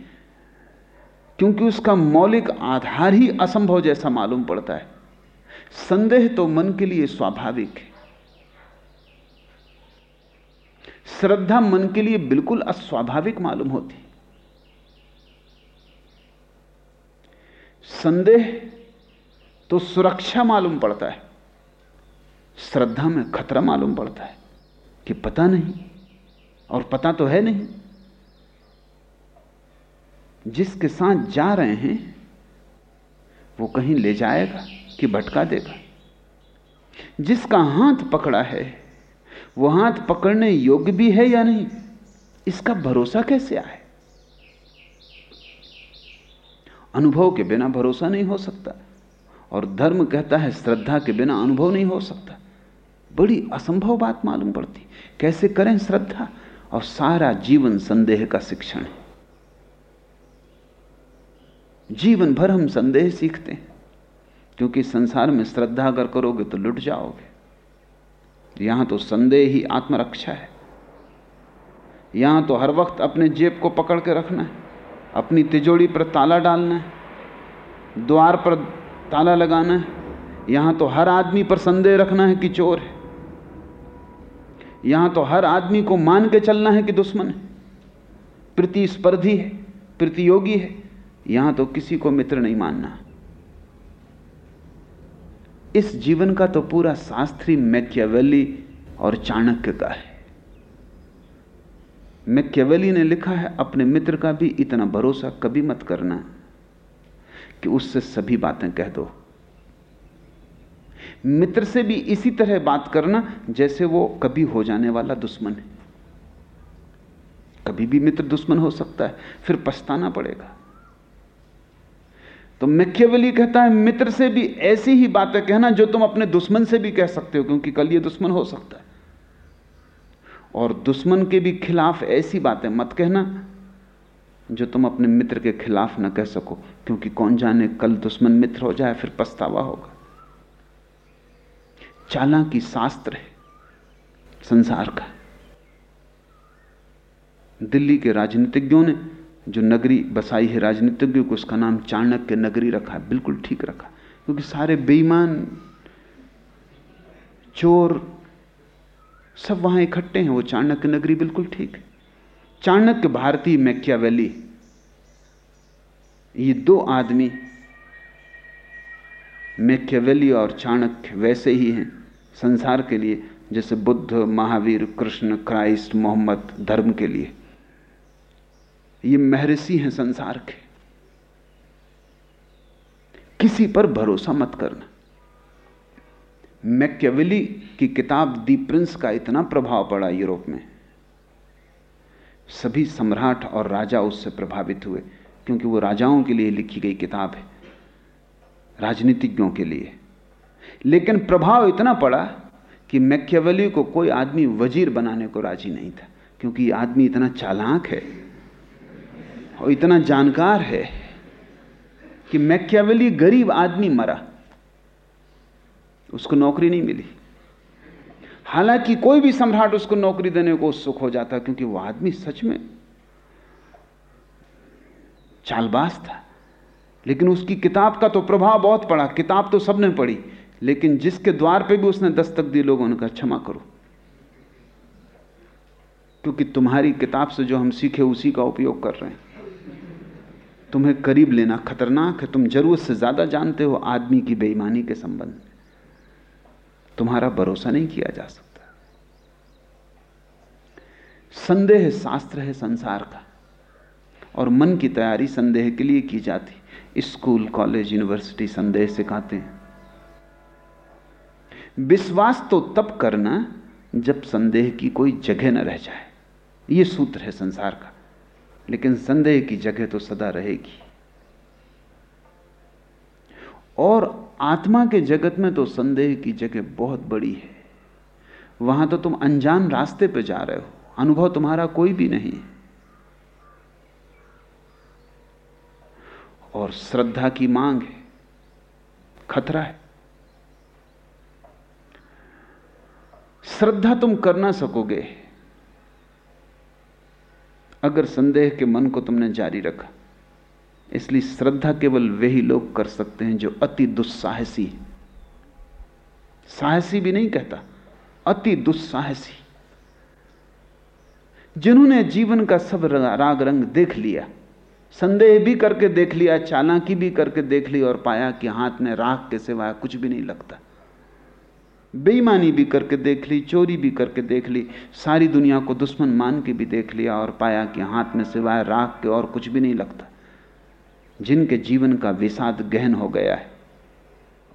क्योंकि उसका मौलिक आधार ही असंभव जैसा मालूम पड़ता है। संदेह तो मन के लिए स्वाभाविक है। श्रद्धा मन के लिए बिल्कुल अस्वाभाविक मालूम होती। संदेह तो सुरक्षा मालूम पड़ता है। श्रद्धा में खतरा मालूम पड़ता है कि पता नहीं, और पता तो है नहीं। जिसके साथ जा रहे हैं, वो कहीं ले जाएगा कि भटका देगा। जिसका हाथ पकड़ा है, वो हाथ पकड़ने योग्य भी है या नहीं, इसका भरोसा कैसे आए? अनुभव के बिना भरोसा नहीं हो सकता, और धर्म कहता है श्रद्धा के बिना अनुभव नहीं हो सकता। बड़ी असंभव बात मालूम पड़ती, कैसे करें श्रद्धा? और सारा जीवन संदेह का शिक्षण है। जीवन भर हम संदेह सीखते हैं। क्योंकि संसार में श्रद्धा अगर करोगे तो लुट जाओगे। यहाँ तो संदेह ही आत्मरक्षा है। यहाँ तो हर वक्त अपने जेब को पकड़ के रखना है। अपनी तिजोड़ी पर ताला डालना है। द्वार पर ताला लगाना है। यहाँ तो हर आदमी पर संदेह रखना है कि चोर है। यहाँ तो हर आदमी को मान के चलना है कि दुश्मन है। प्रतिस्पर्धी है, प्रतियोगी है। यहाँ तो किसी को मित्र नहीं मानना। इस जीवन का तो पूरा शास्त्री मैक्यावेली और चाणक्य का है। मैक्यावेली ने लिखा है, अपने मित्र का भी इतना भरोसा कभी मत करना कि उससे सभी बातें कह दो। मित्र से भी इसी तरह बात करना जैसे वो कभी हो जाने वाला दुश्मन है। कभी भी मित्र दुश्मन हो सकता है, फिर पछताना पड़ेगा। तो मैक्यावेली कहता है, मित्र से भी ऐसी ही बातें कहना जो तुम अपने दुश्मन से भी कह सकते हो, क्योंकि कल ये दुश्मन हो सकता है। और दुश्मन के भी खिलाफ ऐसी बातें मत कहना जो तुम अपने मित्र के खिलाफ ना कह सको, क्योंकि कौन जाने कल दुश्मन मित्र हो जाए, फिर पछतावा होगा। चालाकी शास्त्र है, संसार का। दिल्ली के राजनीतिज्ञों ने जो नगरी बसाई है राजनीतिज्ञ को, उसका नाम चाणक्य नगरी रखा है, बिल्कुल ठीक रखा क्योंकि सारे बेईमान, चोर, सब वहाँ इकट्ठे हैं, वो चाणक्य नगरी बिल्कुल ठीक है। चाणक्य भारतीय मैक्यावेली ये दो आदमी मैक्यावेली और चाणक्य वैसे ही हैं, संसार के लिए, जैसे बुद्ध, महावीर, कृष्ण, क्राइस्ट, मोहम्मद, धर्म के लिए। ये महर्षि हैं संसार के। किसी पर भरोसा मत करना। मैक्यावेली की किताब दी प्रिंस का इतना प्रभाव पड़ा यूरोप में। सभी सम्राट और राजा उससे प्रभावित हुए, क्योंकि वो राजाओं के लिए लिखी गई किताब है, राजनीतिज्ञों के लिए। लेकिन प्रभाव इतना पड़ा कि मैक्यावली को कोई आदमी वज़ीर बनाने को राज़ी नहीं था, क्योंकि आदमी इतना चालाक है। और इतना जानकार है कि मैक्यावली गरीब आदमी मरा। उसको नौकरी नहीं मिली। हालाँकि कोई भी सम्राट उसको नौकरी देने को उत्सुक हो जाता क्योंकि वह आदमी सच में चालबाज था। लेकिन उसकी किताब का तो प्रभाव बहुत पड़ा, किताब तो सबने पढ़ी, लेकिन जिसके द्वार पे भी उसने दस्तक दी, लोगों ने कहा क्षमा करो। क्योंकि तुम्हारी किताब से जो हम सीखे, उसी का उपयोग कर रहे हैं। तुम्हें करीब लेना खतरनाक है। तुम ज़रूरत से ज़्यादा जानते हो आदमी की बेईमानी के संबंध में। तुम्हारा भरोसा नहीं किया जा सकता। संदेह शास्त्र है संसार का, और मन की तैयारी संदेह के लिए की जाती। स्कूल, कॉलेज, यूनिवर्सिटी संदेह सिखाते हैं। विश्वास तो तब करना जब संदेह की कोई जगह न रह जाए। यह सूत्र है संसार का। लेकिन संदेह की जगह तो सदा रहेगी। और आत्मा के जगत में तो संदेह की जगह बहुत बड़ी है। वहाँ तो तुम अनजान रास्ते पर जा रहे हो। अनुभव तुम्हारा कोई भी नहीं और श्रद्धा की मांग है। खतरा है। श्रद्धा तुम कर ना सकोगे। अगर संदेह के मन को तुमने जारी रखा, इसलिए श्रद्धा केवल वे ही लोग कर सकते हैं जो अति दुस्साहसी साहसी भी नहीं कहता, अति दुस्साहसी। जिन्होंने जीवन का सब राग रंग देख लिया, संदेह भी करके देख लिया, चालाकी भी करके देख ली और पाया कि हाथ में राग के सिवाय कुछ भी नहीं लगता। बेईमानी भी करके देख ली, चोरी भी करके देख ली, सारी दुनिया को दुश्मन मान के भी देख लिया और पाया कि हाथ में सिवाय राख के और कुछ भी नहीं लगता। जिनके जीवन का विषाद गहन हो गया है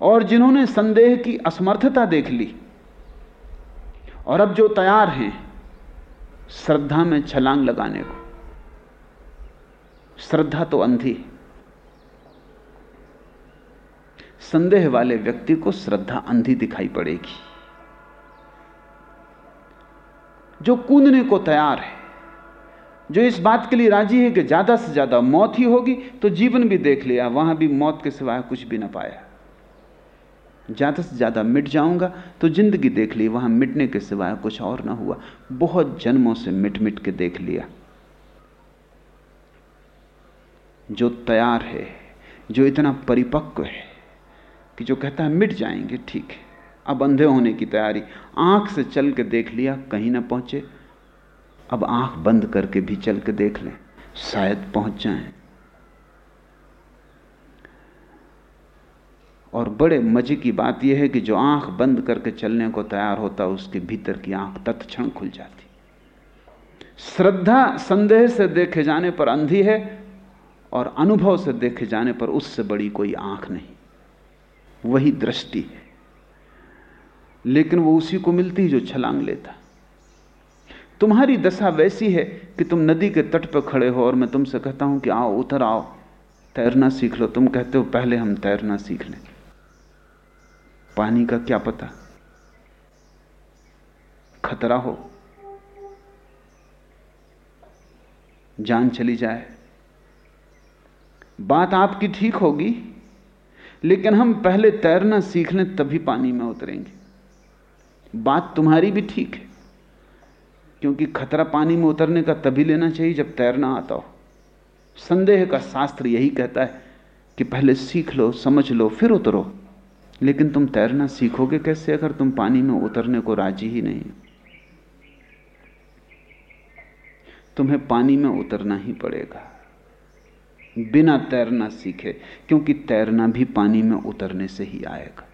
और जिन्होंने संदेह की असमर्थता देख ली और अब जो तैयार हैं श्रद्धा में छलांग लगाने को। श्रद्धा तो अंधी संदेह वाले व्यक्ति को श्रद्धा अंधी दिखाई पड़ेगी। जो कूदने को तैयार है, जो इस बात के लिए राज़ी है कि ज़्यादा से ज़्यादा मौत ही होगी तो जीवन भी देख लिया, वहाँ भी मौत के सिवाय कुछ भी ना पाया। ज़्यादा से ज़्यादा मिट जाऊँगा तो ज़िंदगी देख ली, वहाँ मिटने के सिवाय कुछ और ना हुआ। बहुत जन्मों से मिट मिट के देख लिया। जो तैयार है, जो इतना परिपक्व है कि जो कहता है, मिट जाएँगे, ठीक है, अब अंधे होने की तैयारी। आँख से चल के देख लिया, कहीं ना पहुँचे। अब आँख बंद करके भी चल के देख लें, शायद पहुँच जाएँ। और बड़े मज़े की बात यह है कि जो आँख बंद करके चलने को तैयार होता, उसके भीतर की आँख तत्क्षण खुल जाती। श्रद्धा संदेह से देखे जाने पर अंधी है, और अनुभव से देखे जाने पर उससे बड़ी कोई आँख नहीं। वही दृष्टि है। लेकिन वो उसी को मिलती जो छलांग लेता। तुम्हारी दशा वैसी है कि तुम नदी के तट पर खड़े हो और मैं तुमसे कहता हूँ कि आओ, उतर आओ। तैरना सीख लो। तुम कहते हो, पहले हम तैरना सीख लें। पानी का क्या पता? खतरा हो। जान चली जाए। बात आपकी ठीक होगी। लेकिन हम पहले तैरना सीख लें तभी पानी में उतरेंगे। बात तुम्हारी भी ठीक है, क्योंकि खतरा पानी में उतरने का तभी लेना चाहिए जब तैरना आता हो। संदेह का शास्त्र यही कहता है कि पहले सीख लो, समझ लो, फिर उतरो। लेकिन तुम तैरना सीखोगे कैसे अगर तुम पानी में उतरने को राज़ी ही नहीं तुम्हें पानी में उतरना ही पड़ेगा। बिना तैरना सीखे, क्योंकि तैरना भी पानी में उतरने से ही आएगा।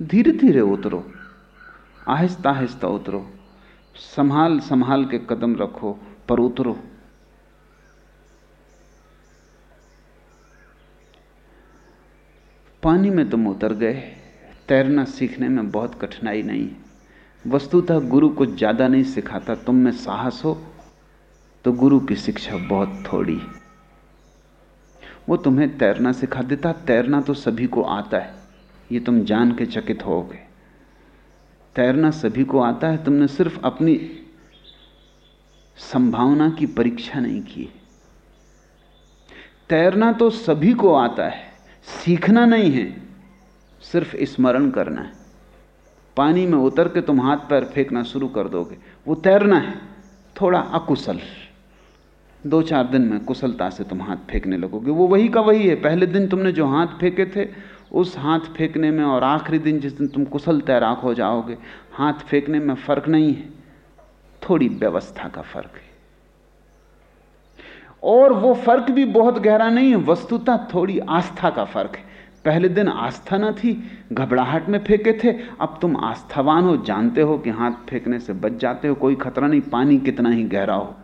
धीरे धीरे उतरो आहिस्ता आहिस्ता उतरो संभाल संभाल के कदम रखो, पर उतरो। पानी में तुम उतर गए। तैरना सीखने में बहुत कठिनाई नहीं है। वस्तुतः गुरु कुछ ज़्यादा नहीं सिखाता, तुम में साहस हो। तो गुरु की शिक्षा बहुत थोड़ी वो तुम्हें तैरना सिखा देता, तैरना तो सभी को आता है। ये तुम जान के चकित होगे। तैरना सभी को आता है, तुमने सिर्फ़ अपनी संभावना की परीक्षा नहीं की तैरना तो सभी को आता है, सीखना नहीं है, सिर्फ़ स्मरण करना है। पानी में उतर के तुम हाथ पैर फेंकना शुरू कर दोगे। वो तैरना है, थोड़ा अकुशल। दो चार दिन में कुशलता से तुम हाथ फेंकने लगोगे। वो वही का वही है। पहले दिन तुमने जो हाथ फेंके थे, उस हाथ फेंकने में और आखिरी दिन जिस दिन तुम कुशल तैराक हो जाओगे, हाथ फेंकने में फ़र्क नहीं है। थोड़ी व्यवस्था का फ़र्क है। और वो फ़र्क भी बहुत गहरा नहीं है, वस्तुता थोड़ी आस्था का फ़र्क है। पहले दिन आस्था ना थी, घबराहट में फेंके थे, अब तुम आस्थावान हो, जानते हो कि हाथ फेंकने से बच जाते हो, कोई खतरा नहीं, पानी कितना ही गहरा हो।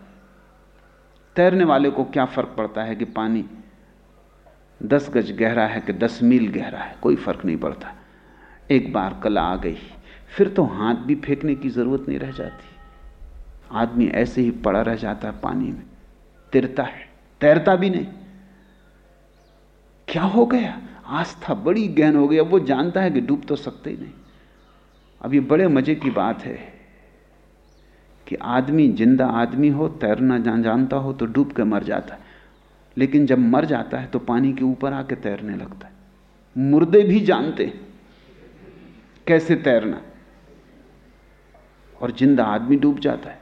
तैरने वाले को क्या फ़र्क पड़ता है कि पानी दस गज गहरा है कि दस मील गहरा है? कोई फ़र्क नहीं पड़ता। एक बार कला आ गई, फिर तो हाथ भी फेंकने की ज़रूरत नहीं रह जाती। आदमी ऐसे ही पड़ा रह जाता है पानी में। तिरता है, तैरता भी नहीं। क्या हो गया? आस्था बड़ी गहन हो गई। अब वो जानता है कि डूब तो सकते ही नहीं। अब ये बड़े मज़े की बात है। कि आदमी, ज़िंदा आदमी हो तैरना जान, जानता हो तो डूब के मर जाता है। लेकिन जब मर जाता है तो पानी के ऊपर आके तैरने लगता है। मुर्दे भी जानते कैसे तैरना। और ज़िंदा आदमी डूब जाता है।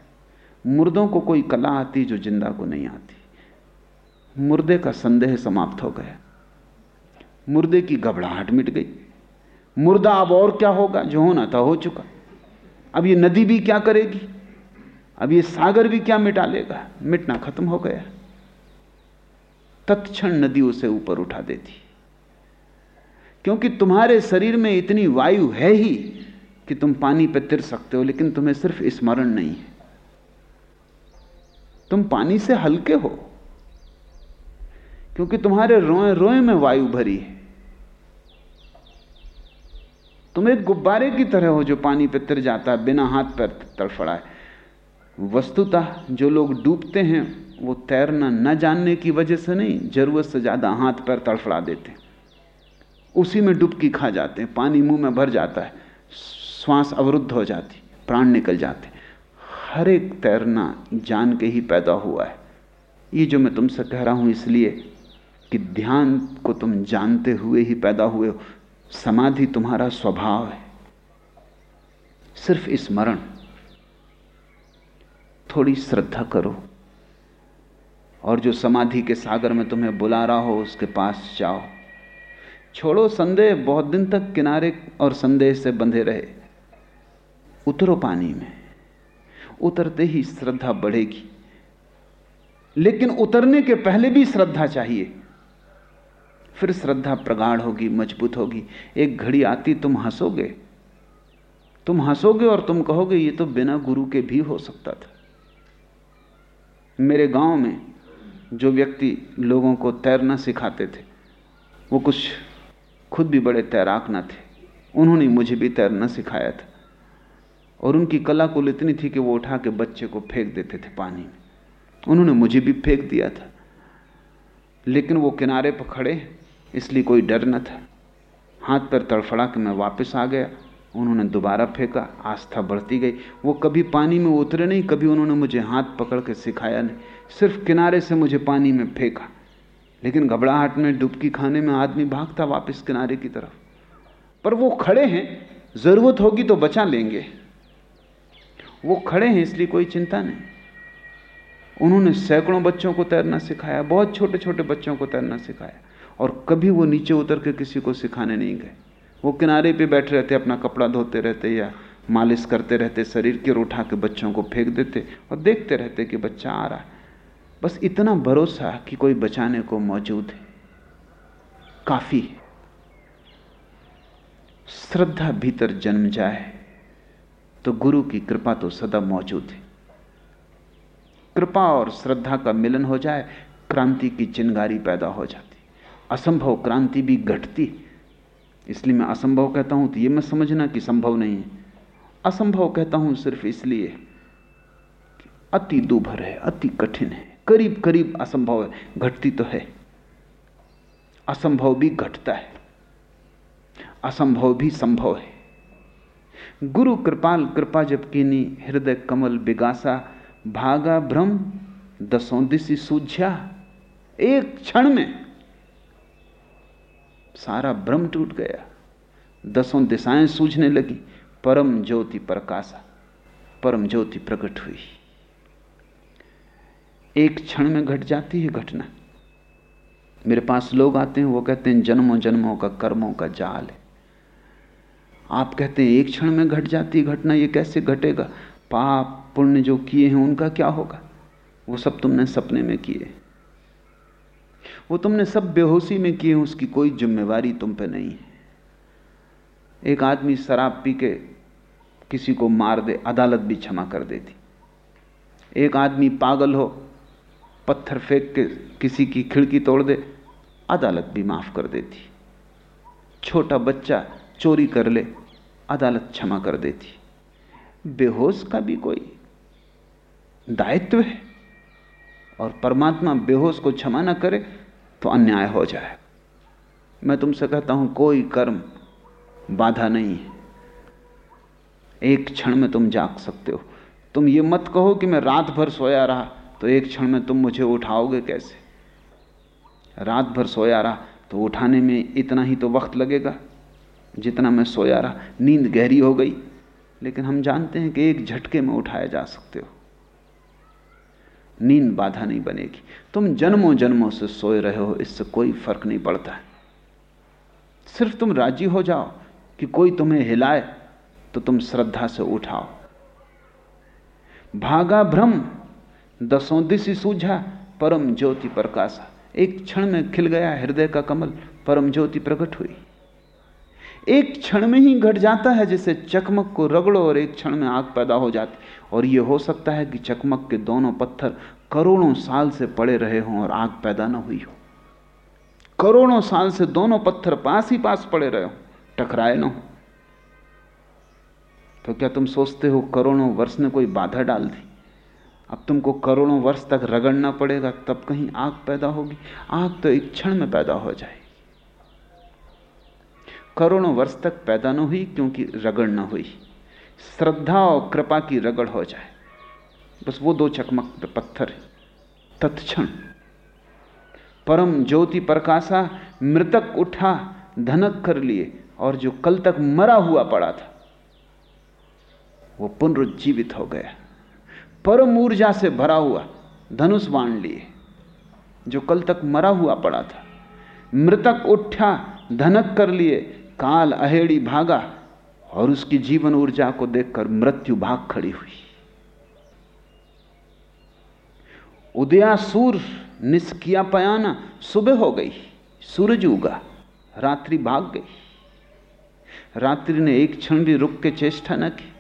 मुर्दों को कोई कला आती जो ज़िंदा को नहीं आती। मुर्दे का संदेह समाप्त हो गया। मुर्दे की घबराहट मिट गई। मुर्दा अब और क्या होगा? जो होना था हो चुका। अब ये नदी भी क्या करेगी? अब ये सागर भी क्या मिटा लेगा? मिटना खत्म हो गया। तत्क्षण नदी उसे ऊपर उठा देती। क्योंकि तुम्हारे शरीर में इतनी वायु है ही कि तुम पानी पर तिर सकते हो, लेकिन तुम्हें सिर्फ़ स्मरण नहीं है। तुम पानी से हल्के हो, क्योंकि तुम्हारे रोए रोए में वायु भरी है। तुम एक गुब्बारे की तरह हो जो पानी पर तिर जाता है, बिना हाथ पैर तड़फड़ाए वस्तुतः जो लोग डूबते हैं, वो तैरना न जानने की वजह से नहीं, ज़रूरत से ज़्यादा हाथ पैर तड़फड़ा देते हैं। उसी में डुबकी खा जाते हैं, पानी मुँह में भर जाता है, श्वास अवरुद्ध हो जाती, प्राण निकल जाते हर एक तैरना जान के ही पैदा हुआ है। ये जो मैं तुमसे कह रहा हूँ इसलिए कि ध्यान को तुम जानते हुए ही पैदा हुए हो, समाधि तुम्हारा स्वभाव है। सिर्फ़ स्मरण। थोड़ी श्रद्धा करो। और जो समाधि के सागर में तुम्हें बुला रहा हो, उसके पास जाओ। छोड़ो संदेह, बहुत दिन तक किनारे और संदेह से बंधे रहे। उतरो पानी में। उतरते ही श्रद्धा बढ़ेगी। लेकिन उतरने के पहले भी श्रद्धा चाहिए। फिर श्रद्धा प्रगाढ़ होगी, मज़बूत होगी। एक घड़ी आती, तुम हंसोगे। तुम हंसोगे और तुम कहोगे, ये तो बिना गुरु के भी हो सकता था। मेरे गाँव में जो व्यक्ति लोगों को तैरना सिखाते थे, वो कुछ खुद भी बड़े तैराक ना थे। उन्होंने मुझे भी तैरना सिखाया था। और उनकी कला कुल इतनी थी कि वो उठा के बच्चे को फेंक देते थे पानी में। उन्होंने मुझे भी फेंक दिया था। लेकिन वो किनारे पर खड़े, इसलिए कोई डर न था। हाथ पर तड़फड़ा के मैं वापस आ गया। उन्होंने दोबारा फेंका, आस्था बढ़ती गई। वो कभी पानी में उतरे नहीं, कभी उन्होंने मुझे हाथ पकड़ के सिखाया नहीं। सिर्फ़ किनारे से मुझे पानी में फेंका। लेकिन घबराहट में डुबकी खाने में आदमी भागता वापस किनारे की तरफ़। पर वो खड़े हैं, ज़रूरत होगी तो बचा लेंगे। वो खड़े हैं, इसलिए कोई चिंता नहीं। उन्होंने सैकड़ों बच्चों को तैरना सिखाया, बहुत छोटे छोटे बच्चों को तैरना सिखाया। और कभी वो नीचे उतर के किसी को सिखाने नहीं गए। वो किनारे पे बैठे रहते, अपना कपड़ा धोते रहते या मालिश करते रहते, शरीर के उठा के बच्चों को फेंक देते और देखते रहते कि बच्चा आ रहा है। बस इतना भरोसा कि कोई बचाने को मौजूद है। काफ़ी है। श्रद्धा भीतर जन्म जाए तो गुरु की कृपा तो सदा मौजूद है। कृपा और श्रद्धा का मिलन हो जाए, क्रांति की चिंगारी पैदा हो जाती। असंभव क्रांति भी घटती। इसलिए मैं असंभव कहता हूँ तो यह मैं समझना कि संभव नहीं है। असंभव कहता हूँ सिर्फ़ इसलिए अति दुभर है, अति कठिन है करीब करीब असंभव है, घटती तो है। असंभव भी घटता है, असंभव भी संभव है। गुरु कृपाल कृपा जब कीनी, हृदय कमल बिगासा, भागा भ्रम दसों दिशी सूझा एक क्षण में सारा भ्रम टूट गया। दसों दिशाएँ सूझने लगी। परम ज्योति प्रकाशा परम ज्योति प्रकट हुई। एक क्षण में घट जाती है घटना। मेरे पास लोग आते हैं, वो कहते हैं, जन्मों जन्मों का कर्मों का जाल है। आप कहते हैं, एक क्षण में घट जाती है घटना, ये कैसे घटेगा? पाप, पुण्य जो किए हैं, उनका क्या होगा? वो सब तुमने सपने में किए वो तुमने सब बेहोशी में किए उसकी कोई जिम्मेवारी तुम पे नहीं है। एक आदमी शराब पी के किसी को मार दे, अदालत भी क्षमा कर देती। एक आदमी पागल हो, पत्थर फेंक के किसी की खिड़की तोड़ दे, अदालत भी माफ़ कर देती। छोटा बच्चा चोरी कर ले, अदालत क्षमा कर देती। बेहोश का भी कोई दायित्व है। और परमात्मा बेहोश को क्षमा न करे तो अन्याय हो जाए। मैं तुमसे कहता हूँ, कोई कर्म बाधा नहीं है। एक क्षण में तुम जाग सकते हो। तुम ये मत कहो कि मैं रात भर सोया रहा तो एक क्षण में तुम मुझे उठाओगे कैसे? रात भर सोया रहा तो उठाने में इतना ही तो वक्त लगेगा जितना मैं सोया रहा। नींद गहरी हो गई, लेकिन हम जानते हैं कि एक झटके में उठाया जा सकते हो। नींद बाधा नहीं बनेगी। तुम जन्मों जन्मों से सोए रहे हो, इससे कोई फ़र्क नहीं पड़ता। है सिर्फ़ तुम राज़ी हो जाओ कि कोई तुम्हें हिलाए तो तुम श्रद्धा से उठाओ। भागा भ्रम, दसों दिशी सूझा, परम ज्योति प्रकाशा। एक क्षण में खिल गया हृदय का कमल, परम ज्योति प्रकट हुई। एक क्षण में ही घट जाता है जैसे चकमक को रगड़ो और एक क्षण में आग पैदा हो जाती और यह हो सकता है कि चकमक के दोनों पत्थर करोड़ों साल से पड़े रहे हों और आग पैदा ना हुई हो। करोड़ों साल से दोनों पत्थर पास ही पास पड़े रहे हो, टकराए ना हो। तो क्या तुम सोचते हो करोड़ों वर्ष ने कोई बाधा डाल दी? अब तुमको करोड़ों वर्ष तक रगड़ना पड़ेगा, तब कहीं आग पैदा होगी। आग तो एक क्षण में पैदा हो जाए करोड़ों वर्ष तक पैदा न हुई, क्योंकि रगड़ न हुई। श्रद्धा और कृपा की रगड़ हो जाए। बस वो दो चकमक पत्थर तत्क्षण। परम ज्योति प्रकाशा मृतक उठा, धनक कर लिए, और जो कल तक मरा हुआ पड़ा था, वो पुनरुज्जीवित हो गया। परम ऊर्जा से भरा हुआ, धनुष बाँध लिए, जो कल तक मरा हुआ पड़ा था। मृतक उठा, धनक कर लिए काल अहेड़ी भागा और उसकी जीवन ऊर्जा को देखकर मृत्यु भाग खड़ी हुई। उदया उदयासूर निष्किया पयाना सुबह हो गई, सूरज उगा, रात्रि भाग गई। रात्रि ने एक क्षण भी रुक के चेष्टा न की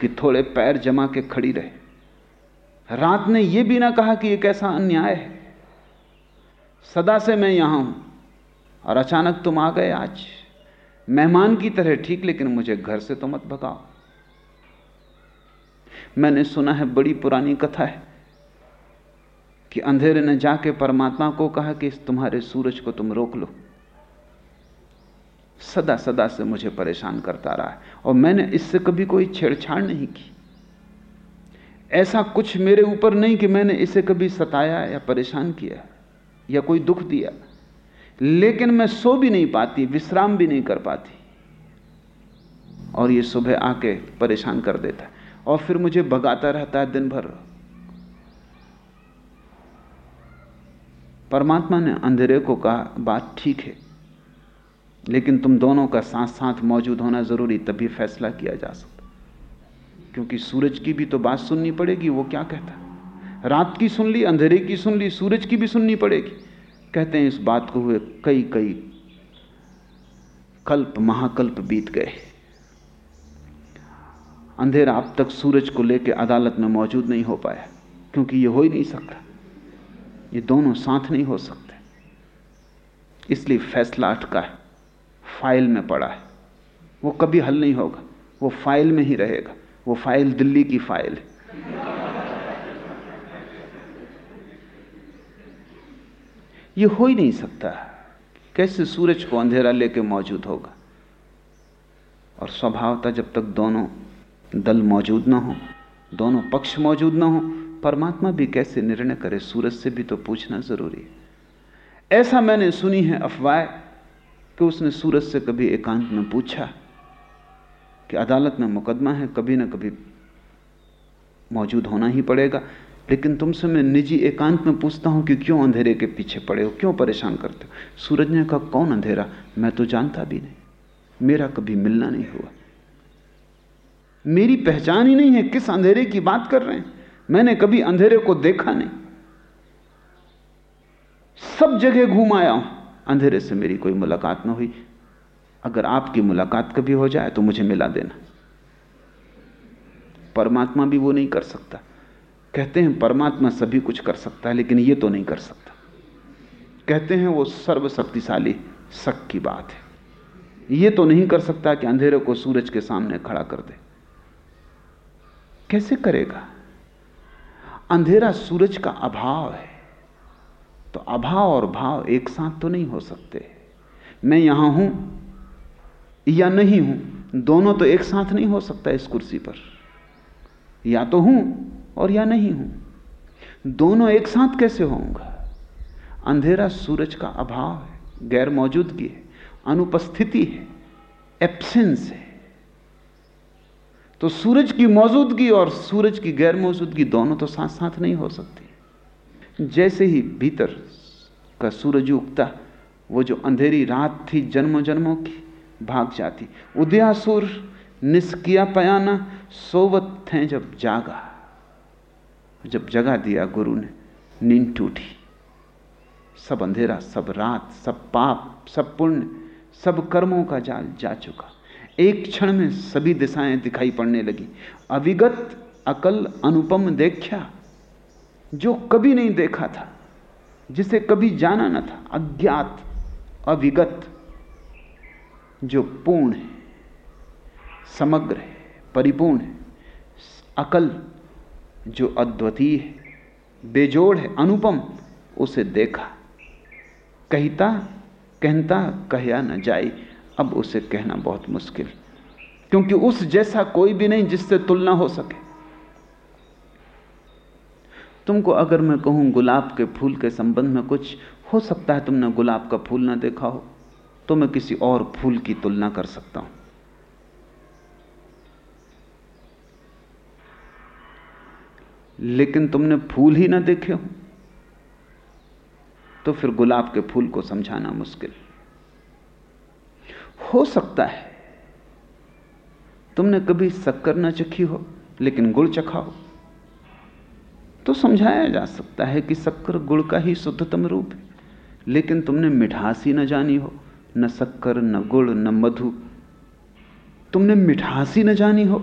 कि थोड़े पैर जमा के खड़ी रहे। रात ने यह भी ना कहा कि यह कैसा अन्याय है। सदा से मैं यहाँ हूँ और अचानक तुम आ गए आज। मेहमान की तरह ठीक, लेकिन मुझे घर से तो मत भगाओ। मैंने सुना है बड़ी पुरानी कथा है कि अंधेरे ने जाके परमात्मा को कहा कि इस तुम्हारे सूरज को तुम रोक लो। सदा सदा से मुझे परेशान करता रहा है, और मैंने इससे कभी कोई छेड़छाड़ नहीं की। ऐसा कुछ मेरे ऊपर नहीं कि मैंने इसे कभी सताया या परेशान किया या कोई दुख दिया। लेकिन मैं सो भी नहीं पाती, विश्राम भी नहीं कर पाती। और ये सुबह आके परेशान कर देता है। और फिर मुझे भगाता रहता है दिन भर। परमात्मा ने अंधेरे को कहा, बात ठीक है, लेकिन तुम दोनों का साथ साथ मौजूद होना ज़रूरी, तभी फैसला किया जा सकता क्योंकि सूरज की भी तो बात सुननी पड़ेगी, वो क्या कहता रात की सुन ली, अंधेरे की सुन ली, सूरज की भी सुननी पड़ेगी। कहते हैं इस बात को हुए कई कई कल्प, महाकल्प बीत गए। अंधेरा अब तक सूरज को लेकर अदालत में मौजूद नहीं हो पाया, क्योंकि ये हो ही नहीं सकता। ये दोनों साथ नहीं हो सकते। इसलिए फैसला अटका है, फ़ाइल में पड़ा है। वो कभी हल नहीं होगा, वो फ़ाइल में ही रहेगा, वो फ़ाइल दिल्ली की फ़ाइल है। ये हो ही नहीं सकता। कैसे सूरज को अंधेरा लेके मौजूद होगा? और स्वभावता जब तक दोनों दल मौजूद ना हो, दोनों पक्ष मौजूद ना हो, परमात्मा भी कैसे निर्णय करे? सूरज से भी तो पूछना ज़रूरी है। ऐसा मैंने सुनी है अफवाह कि उसने सूरज से कभी एकांत में पूछा कि अदालत में मुकदमा है, कभी ना कभी मौजूद होना ही पड़ेगा। लेकिन तुमसे मैं निजी एकांत में पूछता हूँ कि क्यों अंधेरे के पीछे पड़े हो, क्यों परेशान करते हो? सूरज ने कहा कौन अंधेरा? मैं तो जानता भी नहीं। मेरा कभी मिलना नहीं हुआ। मेरी पहचान ही नहीं है किस अंधेरे की बात कर रहे हैं। मैंने कभी अंधेरे को देखा नहीं। सब जगह घूम आया हूँ। अंधेरे से मेरी कोई मुलाकात ना हुई। अगर आपकी मुलाकात कभी हो जाए तो मुझे मिला देना। परमात्मा भी वो नहीं कर सकता। कहते हैं परमात्मा सभी कुछ कर सकता है, लेकिन ये तो नहीं कर सकता। कहते हैं वो सर्वशक्तिशाली शक की बात है। ये तो नहीं कर सकता कि अंधेरे को सूरज के सामने खड़ा कर दे। कैसे करेगा? अंधेरा सूरज का अभाव है तो अभाव और भाव एक साथ तो नहीं हो सकते। मैं यहाँ हूँ या नहीं हूँ, दोनों तो एक साथ नहीं हो सकता इस कुर्सी पर। या तो हूँ और या नहीं हूँ? दोनों एक साथ कैसे होऊँगा? अंधेरा सूरज का अभाव है, गैर मौजूदगी है, अनुपस्थिति है एब्सेंस है। तो सूरज की मौजूदगी और सूरज की गैर मौजूदगी दोनों तो साथ साथ नहीं हो सकती। जैसे ही भीतर का सूरज उगता, वो जो अंधेरी रात थी जन्मों जन्मों की, भाग जाती। उदयासुर निष्किया पयाना, सोवत थे जब जागा। जब जगा दिया गुरु ने, नींद टूटी। सब अंधेरा, सब रात, सब पाप, सब पुण्य, सब कर्मों का जाल जा चुका। एक क्षण में सभी दिशाएँ दिखाई पड़ने लगी। अविगत, अकल, अनुपम देखा, जो कभी नहीं देखा था, जिसे कभी जाना न था, अज्ञात, अविगत, जो पूर्ण है, समग्र है, परिपूर्ण है, अकल जो अद्वितीय है, बेजोड़ है, अनुपम, उसे देखा। कहता कहता, कहया न जाए। अब उसे कहना बहुत मुश्किल, क्योंकि उस जैसा कोई भी नहीं जिससे तुलना हो सके। तुमको अगर मैं कहूँ गुलाब के फूल के संबंध में कुछ हो सकता है तुमने गुलाब का फूल ना देखा हो तो मैं किसी और फूल की तुलना कर सकता हूँ। लेकिन तुमने फूल ही ना देखे हो। तो फिर गुलाब के फूल को समझाना मुश्किल। हो सकता है, तुमने कभी शक्कर ना चखी हो, लेकिन गुड़ चखा हो। तो समझाया जा सकता है कि शक्कर गुड़ का ही शुद्धतम रूप है, लेकिन तुमने मिठास ही न जानी हो, न शक्कर, न गुड़, न मधु। तुमने मिठास ही न जानी हो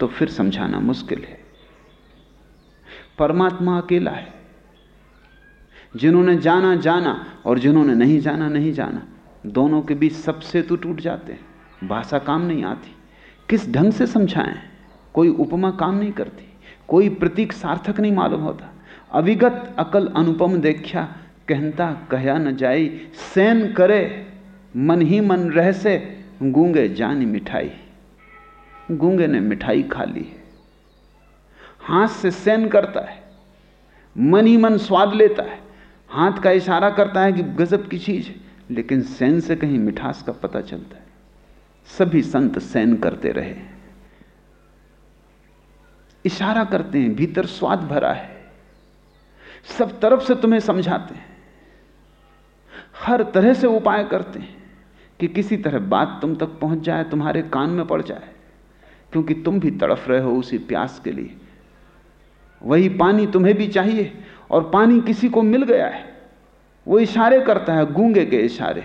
तो फिर समझाना मुश्किल है। परमात्मा अकेला है। जिन्होंने जाना जाना, और जिन्होंने नहीं जाना नहीं जाना, दोनों के बीच सबसे तो टूट जाते हैं। भाषा काम नहीं आती। किस ढंग से समझाएँ? कोई उपमा काम नहीं करती। कोई प्रतीक सार्थक नहीं मालूम होता। अविगत अकल अनुपम देखा कहता कहा न जाई। सैन करे, मन ही मन रह से गूँगे जानी मिठाई। गूँगे ने मिठाई खा ली है। हाथ से सैन करता है, मन ही मन स्वाद लेता है, हाथ का इशारा करता है कि गजब की चीज़ है, लेकिन सैन से कहीं मिठास का पता चलता है। सभी संत सैन करते रहे। इशारा करते हैं, भीतर स्वाद भरा है। सब तरफ़ से तुम्हें समझाते हैं। हर तरह से उपाय करते हैं कि किसी तरह बात तुम तक पहुँच जाए, तुम्हारे कान में पड़ जाए, क्योंकि तुम भी तड़फ रहे हो उसी प्यास के लिए। वही पानी तुम्हें भी चाहिए और पानी किसी को मिल गया है। वो इशारे करता है, गूँगे के इशारे।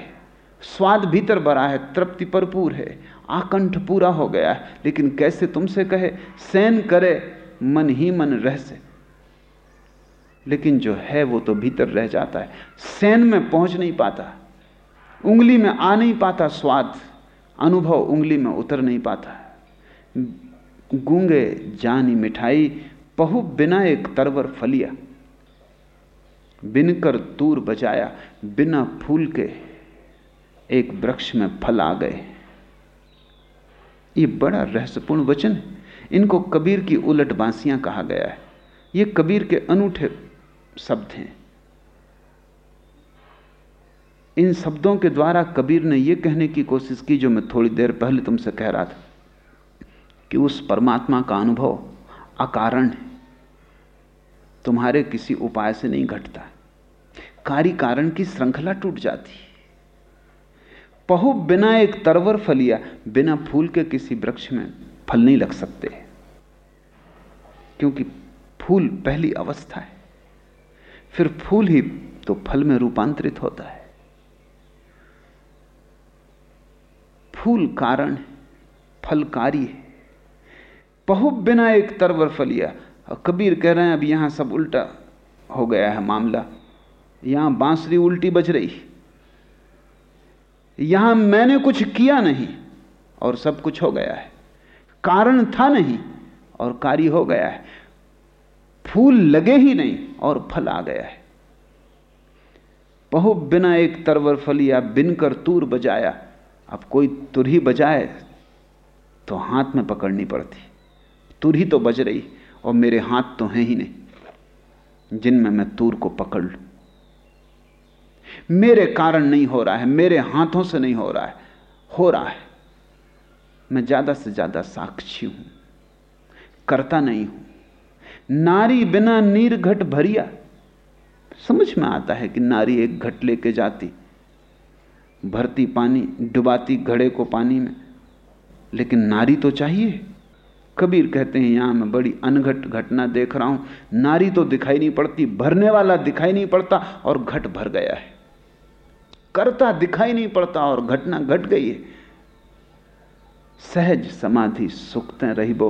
स्वाद भीतर भरा है, तृप्ति भरपूर है, आकंठ पूरा हो गया है। लेकिन कैसे तुमसे कहे सैन करे, मन ही मन रह से। लेकिन जो है, वो तो भीतर रह जाता है। सैन में पहुँच नहीं पाता। उंगली में आ नहीं पाता स्वाद। अनुभव उंगली में उतर नहीं पाता। गूँगे जानी मिठाई पहु बिना एक तरवर फलिया बिनकर तूर बजाया, बिना फूल के एक वृक्ष में फल आ गए। ये बड़ा रहस्यपूर्ण वचन है। इनको कबीर की उलट बांसियाँ कहा गया है। ये कबीर के अनूठे शब्द हैं। इन शब्दों के द्वारा कबीर ने यह कहने की कोशिश की जो मैं थोड़ी देर पहले तुमसे कह रहा था कि उस परमात्मा का अनुभव अकारण है। तुम्हारे किसी उपाय से नहीं घटता। कार्य कारण की श्रृंखला टूट जाती है। पहु बिना एक तरवर फलिया, बिना फूल के किसी वृक्ष में फल नहीं लग सकते। क्योंकि फूल पहली अवस्था है। फिर फूल ही तो फल में रूपांतरित होता है। फूल कारण है, फलकारी है। पहु बिना एक तरवर फलिया और कबीर कह रहे हैं अब यहाँ सब उल्टा हो गया है मामला। यहाँ बांसुरी उल्टी बज रही। यहाँ मैंने कुछ किया नहीं और सब कुछ हो गया है। कारण था नहीं और कार्य हो गया है। फूल लगे ही नहीं और फल आ गया है। बहु बिना एक तरवर फल फलिया बिनकर तूर बजाया। अब कोई तुरही बजाए तो हाथ में पकड़नी पड़ती। तुरही तो बज रही। और मेरे हाथ तो हैं ही नहीं, जिनमें मैं तूर को पकड़ लू। मेरे कारण नहीं हो रहा है, मेरे हाथों से नहीं हो रहा है, हो रहा है। मैं ज़्यादा से ज़्यादा साक्षी हूँ, करता नहीं हूँ। नारी बिना नीर घट भरिया, समझ में आता है कि नारी एक घट लेके जाती, भरती पानी, डुबाती घड़े को पानी में, लेकिन नारी तो चाहिए। कबीर कहते हैं, यहाँ मैं बड़ी अनघट घटना देख रहा हूँ। नारी तो दिखाई नहीं पड़ती, भरने वाला दिखाई नहीं पड़ता और घट भर गया है। करता दिखाई नहीं पड़ता और घटना घट गई है। सहज समाधि सुखते रहिबो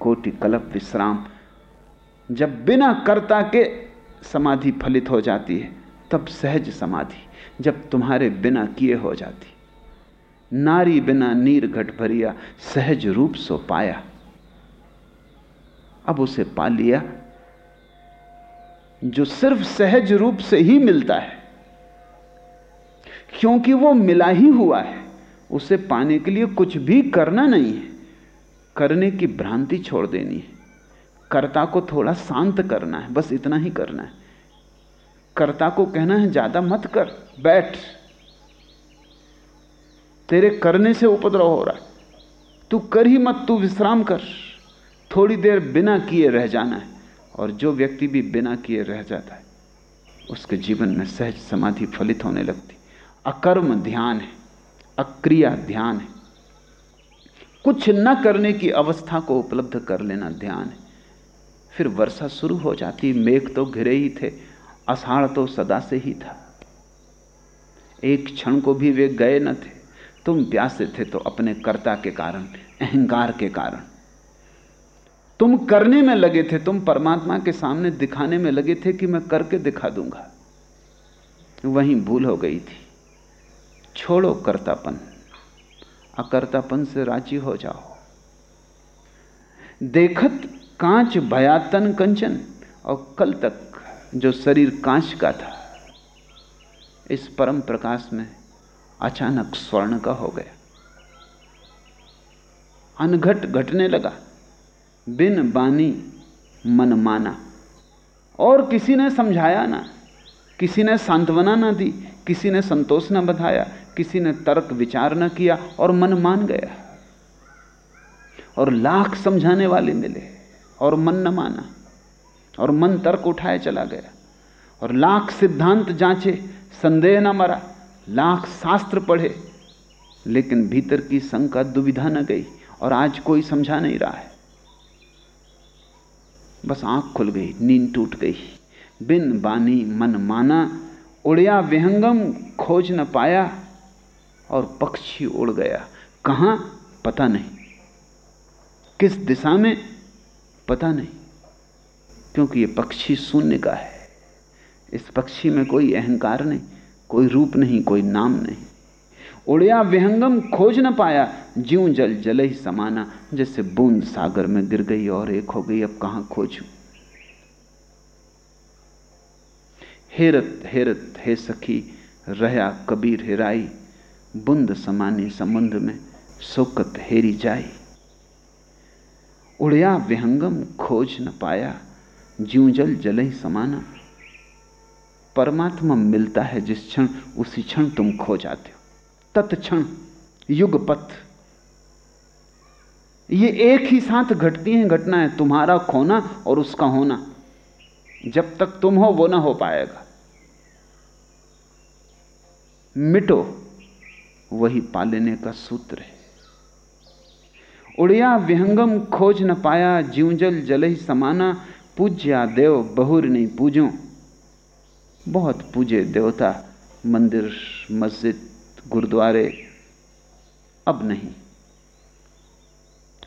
कोटि कलप विश्राम। जब बिना कर्ता के समाधि फलित हो जाती है, तब सहज समाधि, जब तुम्हारे बिना किए हो जाती। नारी बिना नीर घट भरिया, सहज रूप सो पाया। अब उसे पा लिया, जो सिर्फ़ सहज रूप से ही मिलता है, क्योंकि वो मिला ही हुआ है, उसे पाने के लिए कुछ भी करना नहीं है। करने की भ्रांति छोड़ देनी है। कर्ता को थोड़ा शांत करना है, बस इतना ही करना है। कर्ता को कहना है, ज़्यादा मत कर, बैठ। तेरे करने से उपद्रव हो रहा है। तू कर ही मत, तू विश्राम कर। थोड़ी देर बिना किए रह जाना है और जो व्यक्ति भी बिना किए रह जाता है, उसके जीवन में सहज समाधि फलित होने लगती। अकर्म ध्यान है, अक्रिया ध्यान है। कुछ न करने की अवस्था को उपलब्ध कर लेना ध्यान है। फिर वर्षा शुरू हो जाती, मेघ तो घिरे ही थे, अषाढ़ तो सदा से ही था। एक क्षण को भी वे गए न थे, तुम प्यासे थे तो अपने कर्ता के कारण, अहंकार के कारण। तुम करने में लगे थे, तुम परमात्मा के सामने दिखाने में लगे थे कि मैं करके दिखा दूँगा। वहीं भूल हो गई थी। छोड़ो कर्तापन। अकर्तापन से राज़ी हो जाओ। देखत कांच भयातन कंचन, और कल तक जो शरीर कांच का था, इस परम प्रकाश में अचानक स्वर्ण का हो गया। अनघट घटने लगा। बिन बानी मन माना। और किसी ने समझाया ना, किसी ने सांत्वना ना दी, किसी ने संतोष न बधाया किसी ने तर्क विचार न किया और मन मान गया। और लाख समझाने वाले मिले और मन न माना और मन तर्क उठाए चला गया। और लाख सिद्धांत जांचे, संदेह न मरा, लाख शास्त्र पढ़े, लेकिन भीतर की शंका दुविधा न गई और आज कोई समझा नहीं रहा है। बस आँख खुल गई, नींद टूट गई। बिन बानी मन माना, उड़िया विहंगम खोज न पाया और पक्षी उड़ गया। कहाँ? पता नहीं। किस दिशा में? पता नहीं। क्योंकि ये पक्षी शून्य का है। इस पक्षी में कोई अहंकार नहीं, कोई रूप नहीं, कोई नाम नहीं। उड़िया विहंगम खोज न पाया। ज्यों जल जल ही समाना, जैसे बूंद सागर में गिर गई और एक हो गई, अब कहाँ खोजू? हेरत हेरत, हे सखी, रहा कबीर हेराई बुंद समानी समुद्र में सोकत हेरी जाई। उड़िया विहंगम खोज न पाया, ज्यों जल जल ही समाना। परमात्मा मिलता है जिस क्षण, उसी क्षण तुम खो जाते हो। तत्क्षण युग पथ ये एक ही साथ घटती हैं घटनाएँ, तुम्हारा खोना और उसका होना। जब तक तुम हो, वो ना हो पाएगा। मिटो, वही पालने का सूत्र है। उड़िया विहंगम खोज न पाया जीवजल जल ही समाना। पूज्या देव बहुर नहीं पूजो। बहुत पूजे देवता, मंदिर, मस्जिद गुरुद्वारे। अब नहीं।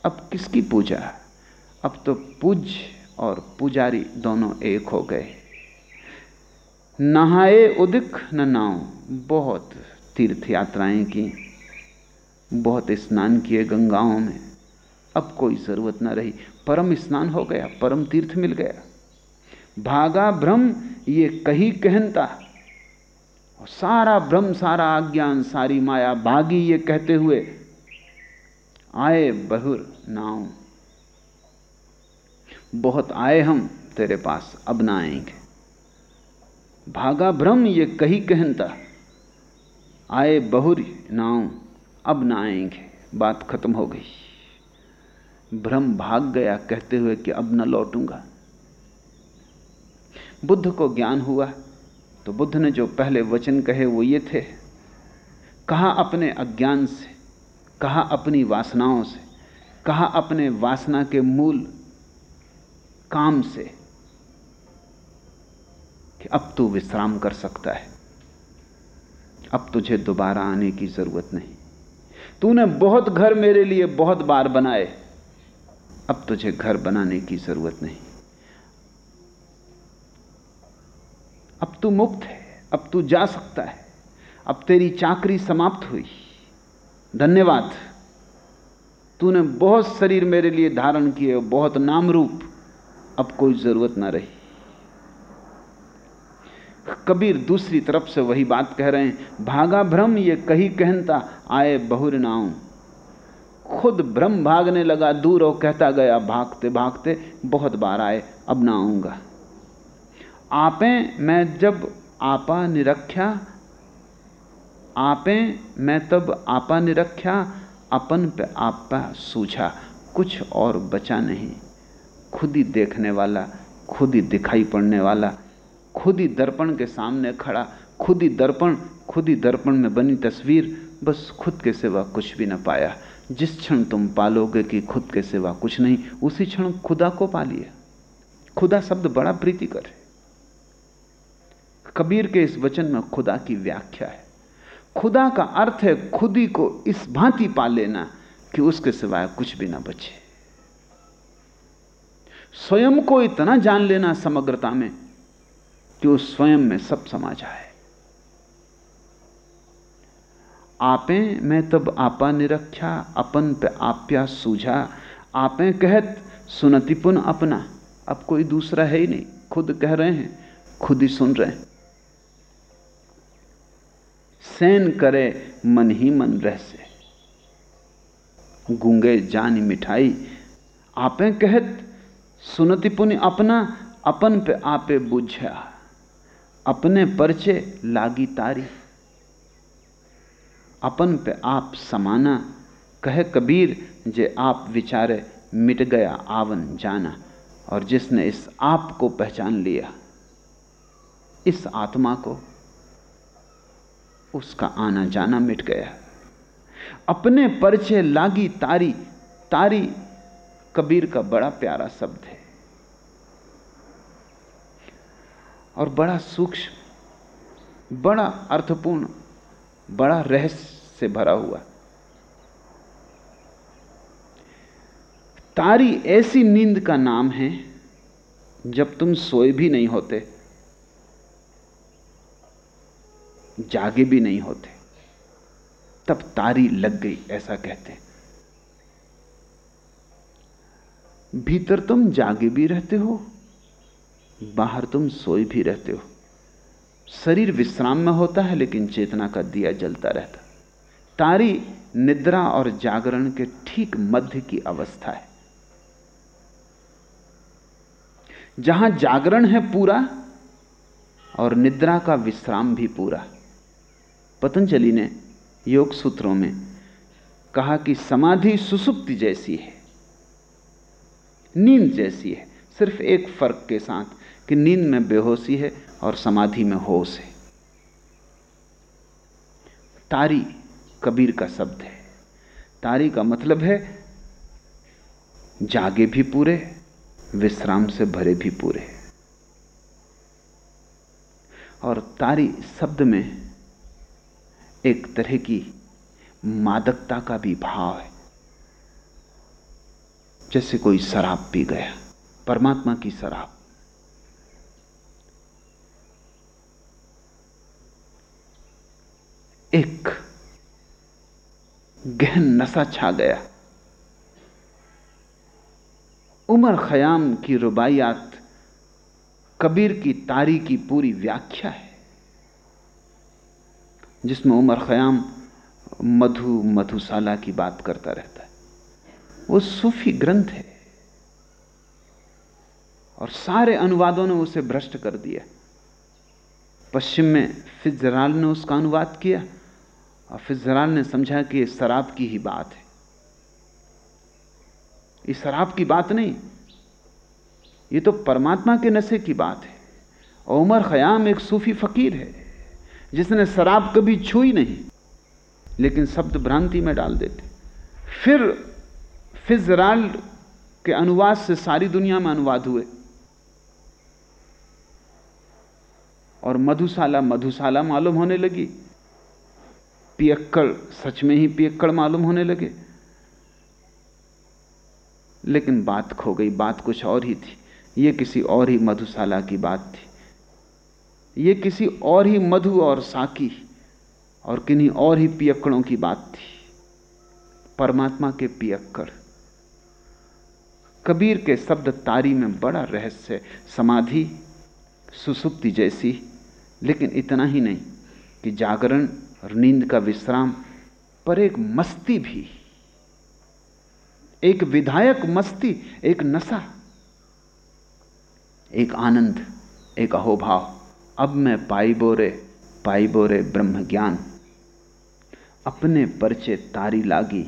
अब किसकी पूजा? अब तो पूज और पुजारी दोनों एक हो गए। नहाए उदिक न नाव बहुत तीर्थ यात्राएँ की, बहुत स्नान किए गंगाओं में। अब कोई ज़रूरत ना रही, परम स्नान हो गया, परम तीर्थ मिल गया। भागा भ्रम, ये कही कहनता सारा भ्रम सारा अज्ञान सारी माया भागी ये कहते हुए आए बहुर नाव बहुत आए हम तेरे पास, अब ना आएँगे। भागा भ्रम ये कही कहनता। आए बहुर नाव अब ना आएँगे। बात खत्म हो गई। भ्रम भाग गया कहते हुए कि अब न लौटूँगा। बुद्ध को ज्ञान हुआ। तो बुद्ध ने जो पहले वचन कहे वो ये थे, कहा अपने अज्ञान से, कहा अपनी वासनाओं से, कहा अपने वासना के मूल काम से कि अब तू विश्राम कर सकता है। अब तुझे दोबारा आने की ज़रूरत नहीं। तूने बहुत घर मेरे लिए बहुत बार बनाए। अब तुझे घर बनाने की ज़रूरत नहीं। तू मुक्त है, अब तू जा सकता है। अब तेरी चाकरी समाप्त हुई। धन्यवाद। तूने बहुत शरीर मेरे लिए धारण किए बहुत नाम रूप अब कोई ज़रूरत ना रही। कबीर दूसरी तरफ़ से वही बात कह रहे हैं, भागा भ्रम, ये कही कहनता आए बहुर नाऊ। खुद भ्रम भागने लगा, दूर और कहता गया, भागते भागते, बहुत बार आए, अब ना आऊँगा। आपे मैं जब आपा निरख्या, आपे मैं तब आपा निरख्या, अपन पे आपा सूझा, कुछ और बचा नहीं। खुद ही देखने वाला, खुद ही दिखाई पड़ने वाला, खुद ही दर्पण के सामने खड़ा, खुद ही दर्पण, खुद ही दर्पण में बनी तस्वीर, बस खुद के सिवा कुछ भी न पाया। जिस क्षण तुम पालोगे कि खुद के सिवा कुछ नहीं, उसी क्षण खुदा को पा लिया खुदा शब्द बड़ा प्रीतिकर है कबीर के इस वचन में खुदा की व्याख्या है। खुदा का अर्थ है खुदी को इस भांति पा लेना कि उसके सिवाय कुछ भी ना बचे। स्वयं को इतना जान लेना समग्रता में कि उस स्वयं में सब समा जाए। आपे मैं तब आपा निरक्षा अपन पे आप्या सूझा। आपे कहत सुनतिपुन अपना। अब कोई दूसरा है ही नहीं। खुद कह रहे हैं, खुद ही सुन रहे हैं। सैन करे, मन ही मन रह से गूँगे जानी मिठाई, आपे कहत, सुनति पुण्य अपना, अपन पे आपे बुझा। अपने परचे लागी तारी। अपन पे आप समाना, कहे कबीर, जे आप विचारे मिट गया आवन जाना, और जिसने इस आप को पहचान लिया, इस आत्मा को उसका आना जाना मिट गया। अपने परिचय लागी तारी तारी कबीर का बड़ा प्यारा शब्द है। और बड़ा सूक्ष्म, बड़ा अर्थपूर्ण, बड़ा रहस्य से भरा हुआ। तारी ऐसी नींद का नाम है जब तुम सोए भी नहीं होते। जागे भी नहीं होते। तब तारी लग गई, ऐसा कहते भीतर तुम जागे भी रहते हो, बाहर तुम सोए भी रहते हो। शरीर विश्राम में होता है, लेकिन चेतना का दिया जलता रहता। तारी निद्रा और जागरण के ठीक मध्य की अवस्था है। जहाँ जागरण है पूरा, और निद्रा का विश्राम भी पूरा। पतंजलि ने योग सूत्रों में कहा कि समाधि सुसुप्ति जैसी है, नींद जैसी है। सिर्फ़ एक फ़र्क के साथ कि नींद में बेहोशी है और समाधि में होश है। तारी कबीर का शब्द है। तारी का मतलब है, जागे भी पूरे, विश्राम से भरे भी पूरे। और तारी शब्द में एक तरह की मादकता का भी भाव है। जैसे कोई शराब पी गया, परमात्मा की शराब। एक गहन नशा छा गया। उमर खयाम की रुबाइयात कबीर की तारी की पूरी व्याख्या है। जिसमें उमर खयाम मधु मधुशाला की बात करता रहता है। वो सूफी ग्रंथ है। और सारे अनुवादों ने उसे भ्रष्ट कर दिया। पश्चिम में फिजराल ने उसका अनुवाद किया और फिजराल ने समझा कि शराब की ही बात है। ये शराब की बात नहीं, ये तो परमात्मा के नशे की बात है। और उमर खयाम एक सूफी फकीर है। जिसने शराब कभी छुई नहीं, लेकिन शब्द भ्रांति में डाल देते। फिर फिजराल के अनुवाद से सारी दुनिया में अनुवाद हुए। और मधुशाला मधुशाला मालूम होने लगी। पियक्कड़, सच में ही पियक्कड़ मालूम होने लगे। लेकिन बात खो गई, बात कुछ और ही थी। ये किसी और ही मधुशाला की बात थी। ये किसी और ही मधु और साकी और किन्हीं और ही पियक्कड़ों की बात थी। परमात्मा के पियक्कड़। कबीर के शब्द तारी में बड़ा रहस्य, समाधि, सुसुप्ति जैसी, लेकिन इतना ही नहीं कि जागरण और नींद का विश्राम, पर एक मस्ती भी। एक विधायक मस्ती, एक नशा, एक आनंद, एक अहोभाव। अब मैं पाई बोरे पाई बोरे ब्रह्म ज्ञान अपने परचे तारी लागी,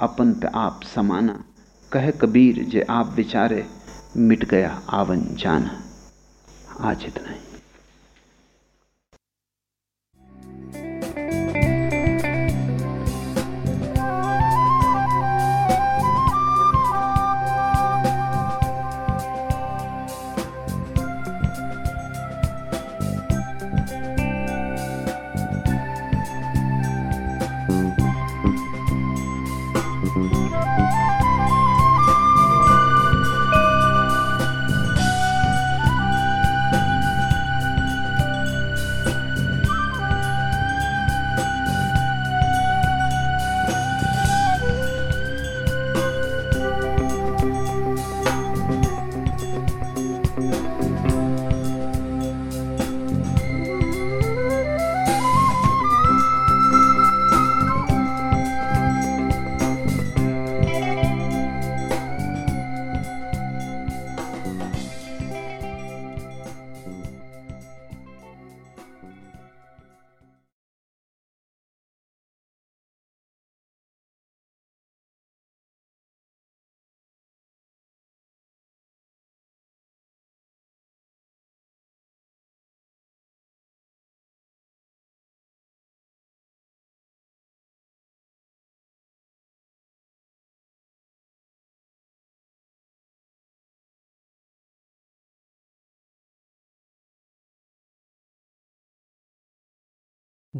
अपन पे आप समाना। कह कबीर जे आप विचारे मिट गया आवन जाना। आज इतना ही।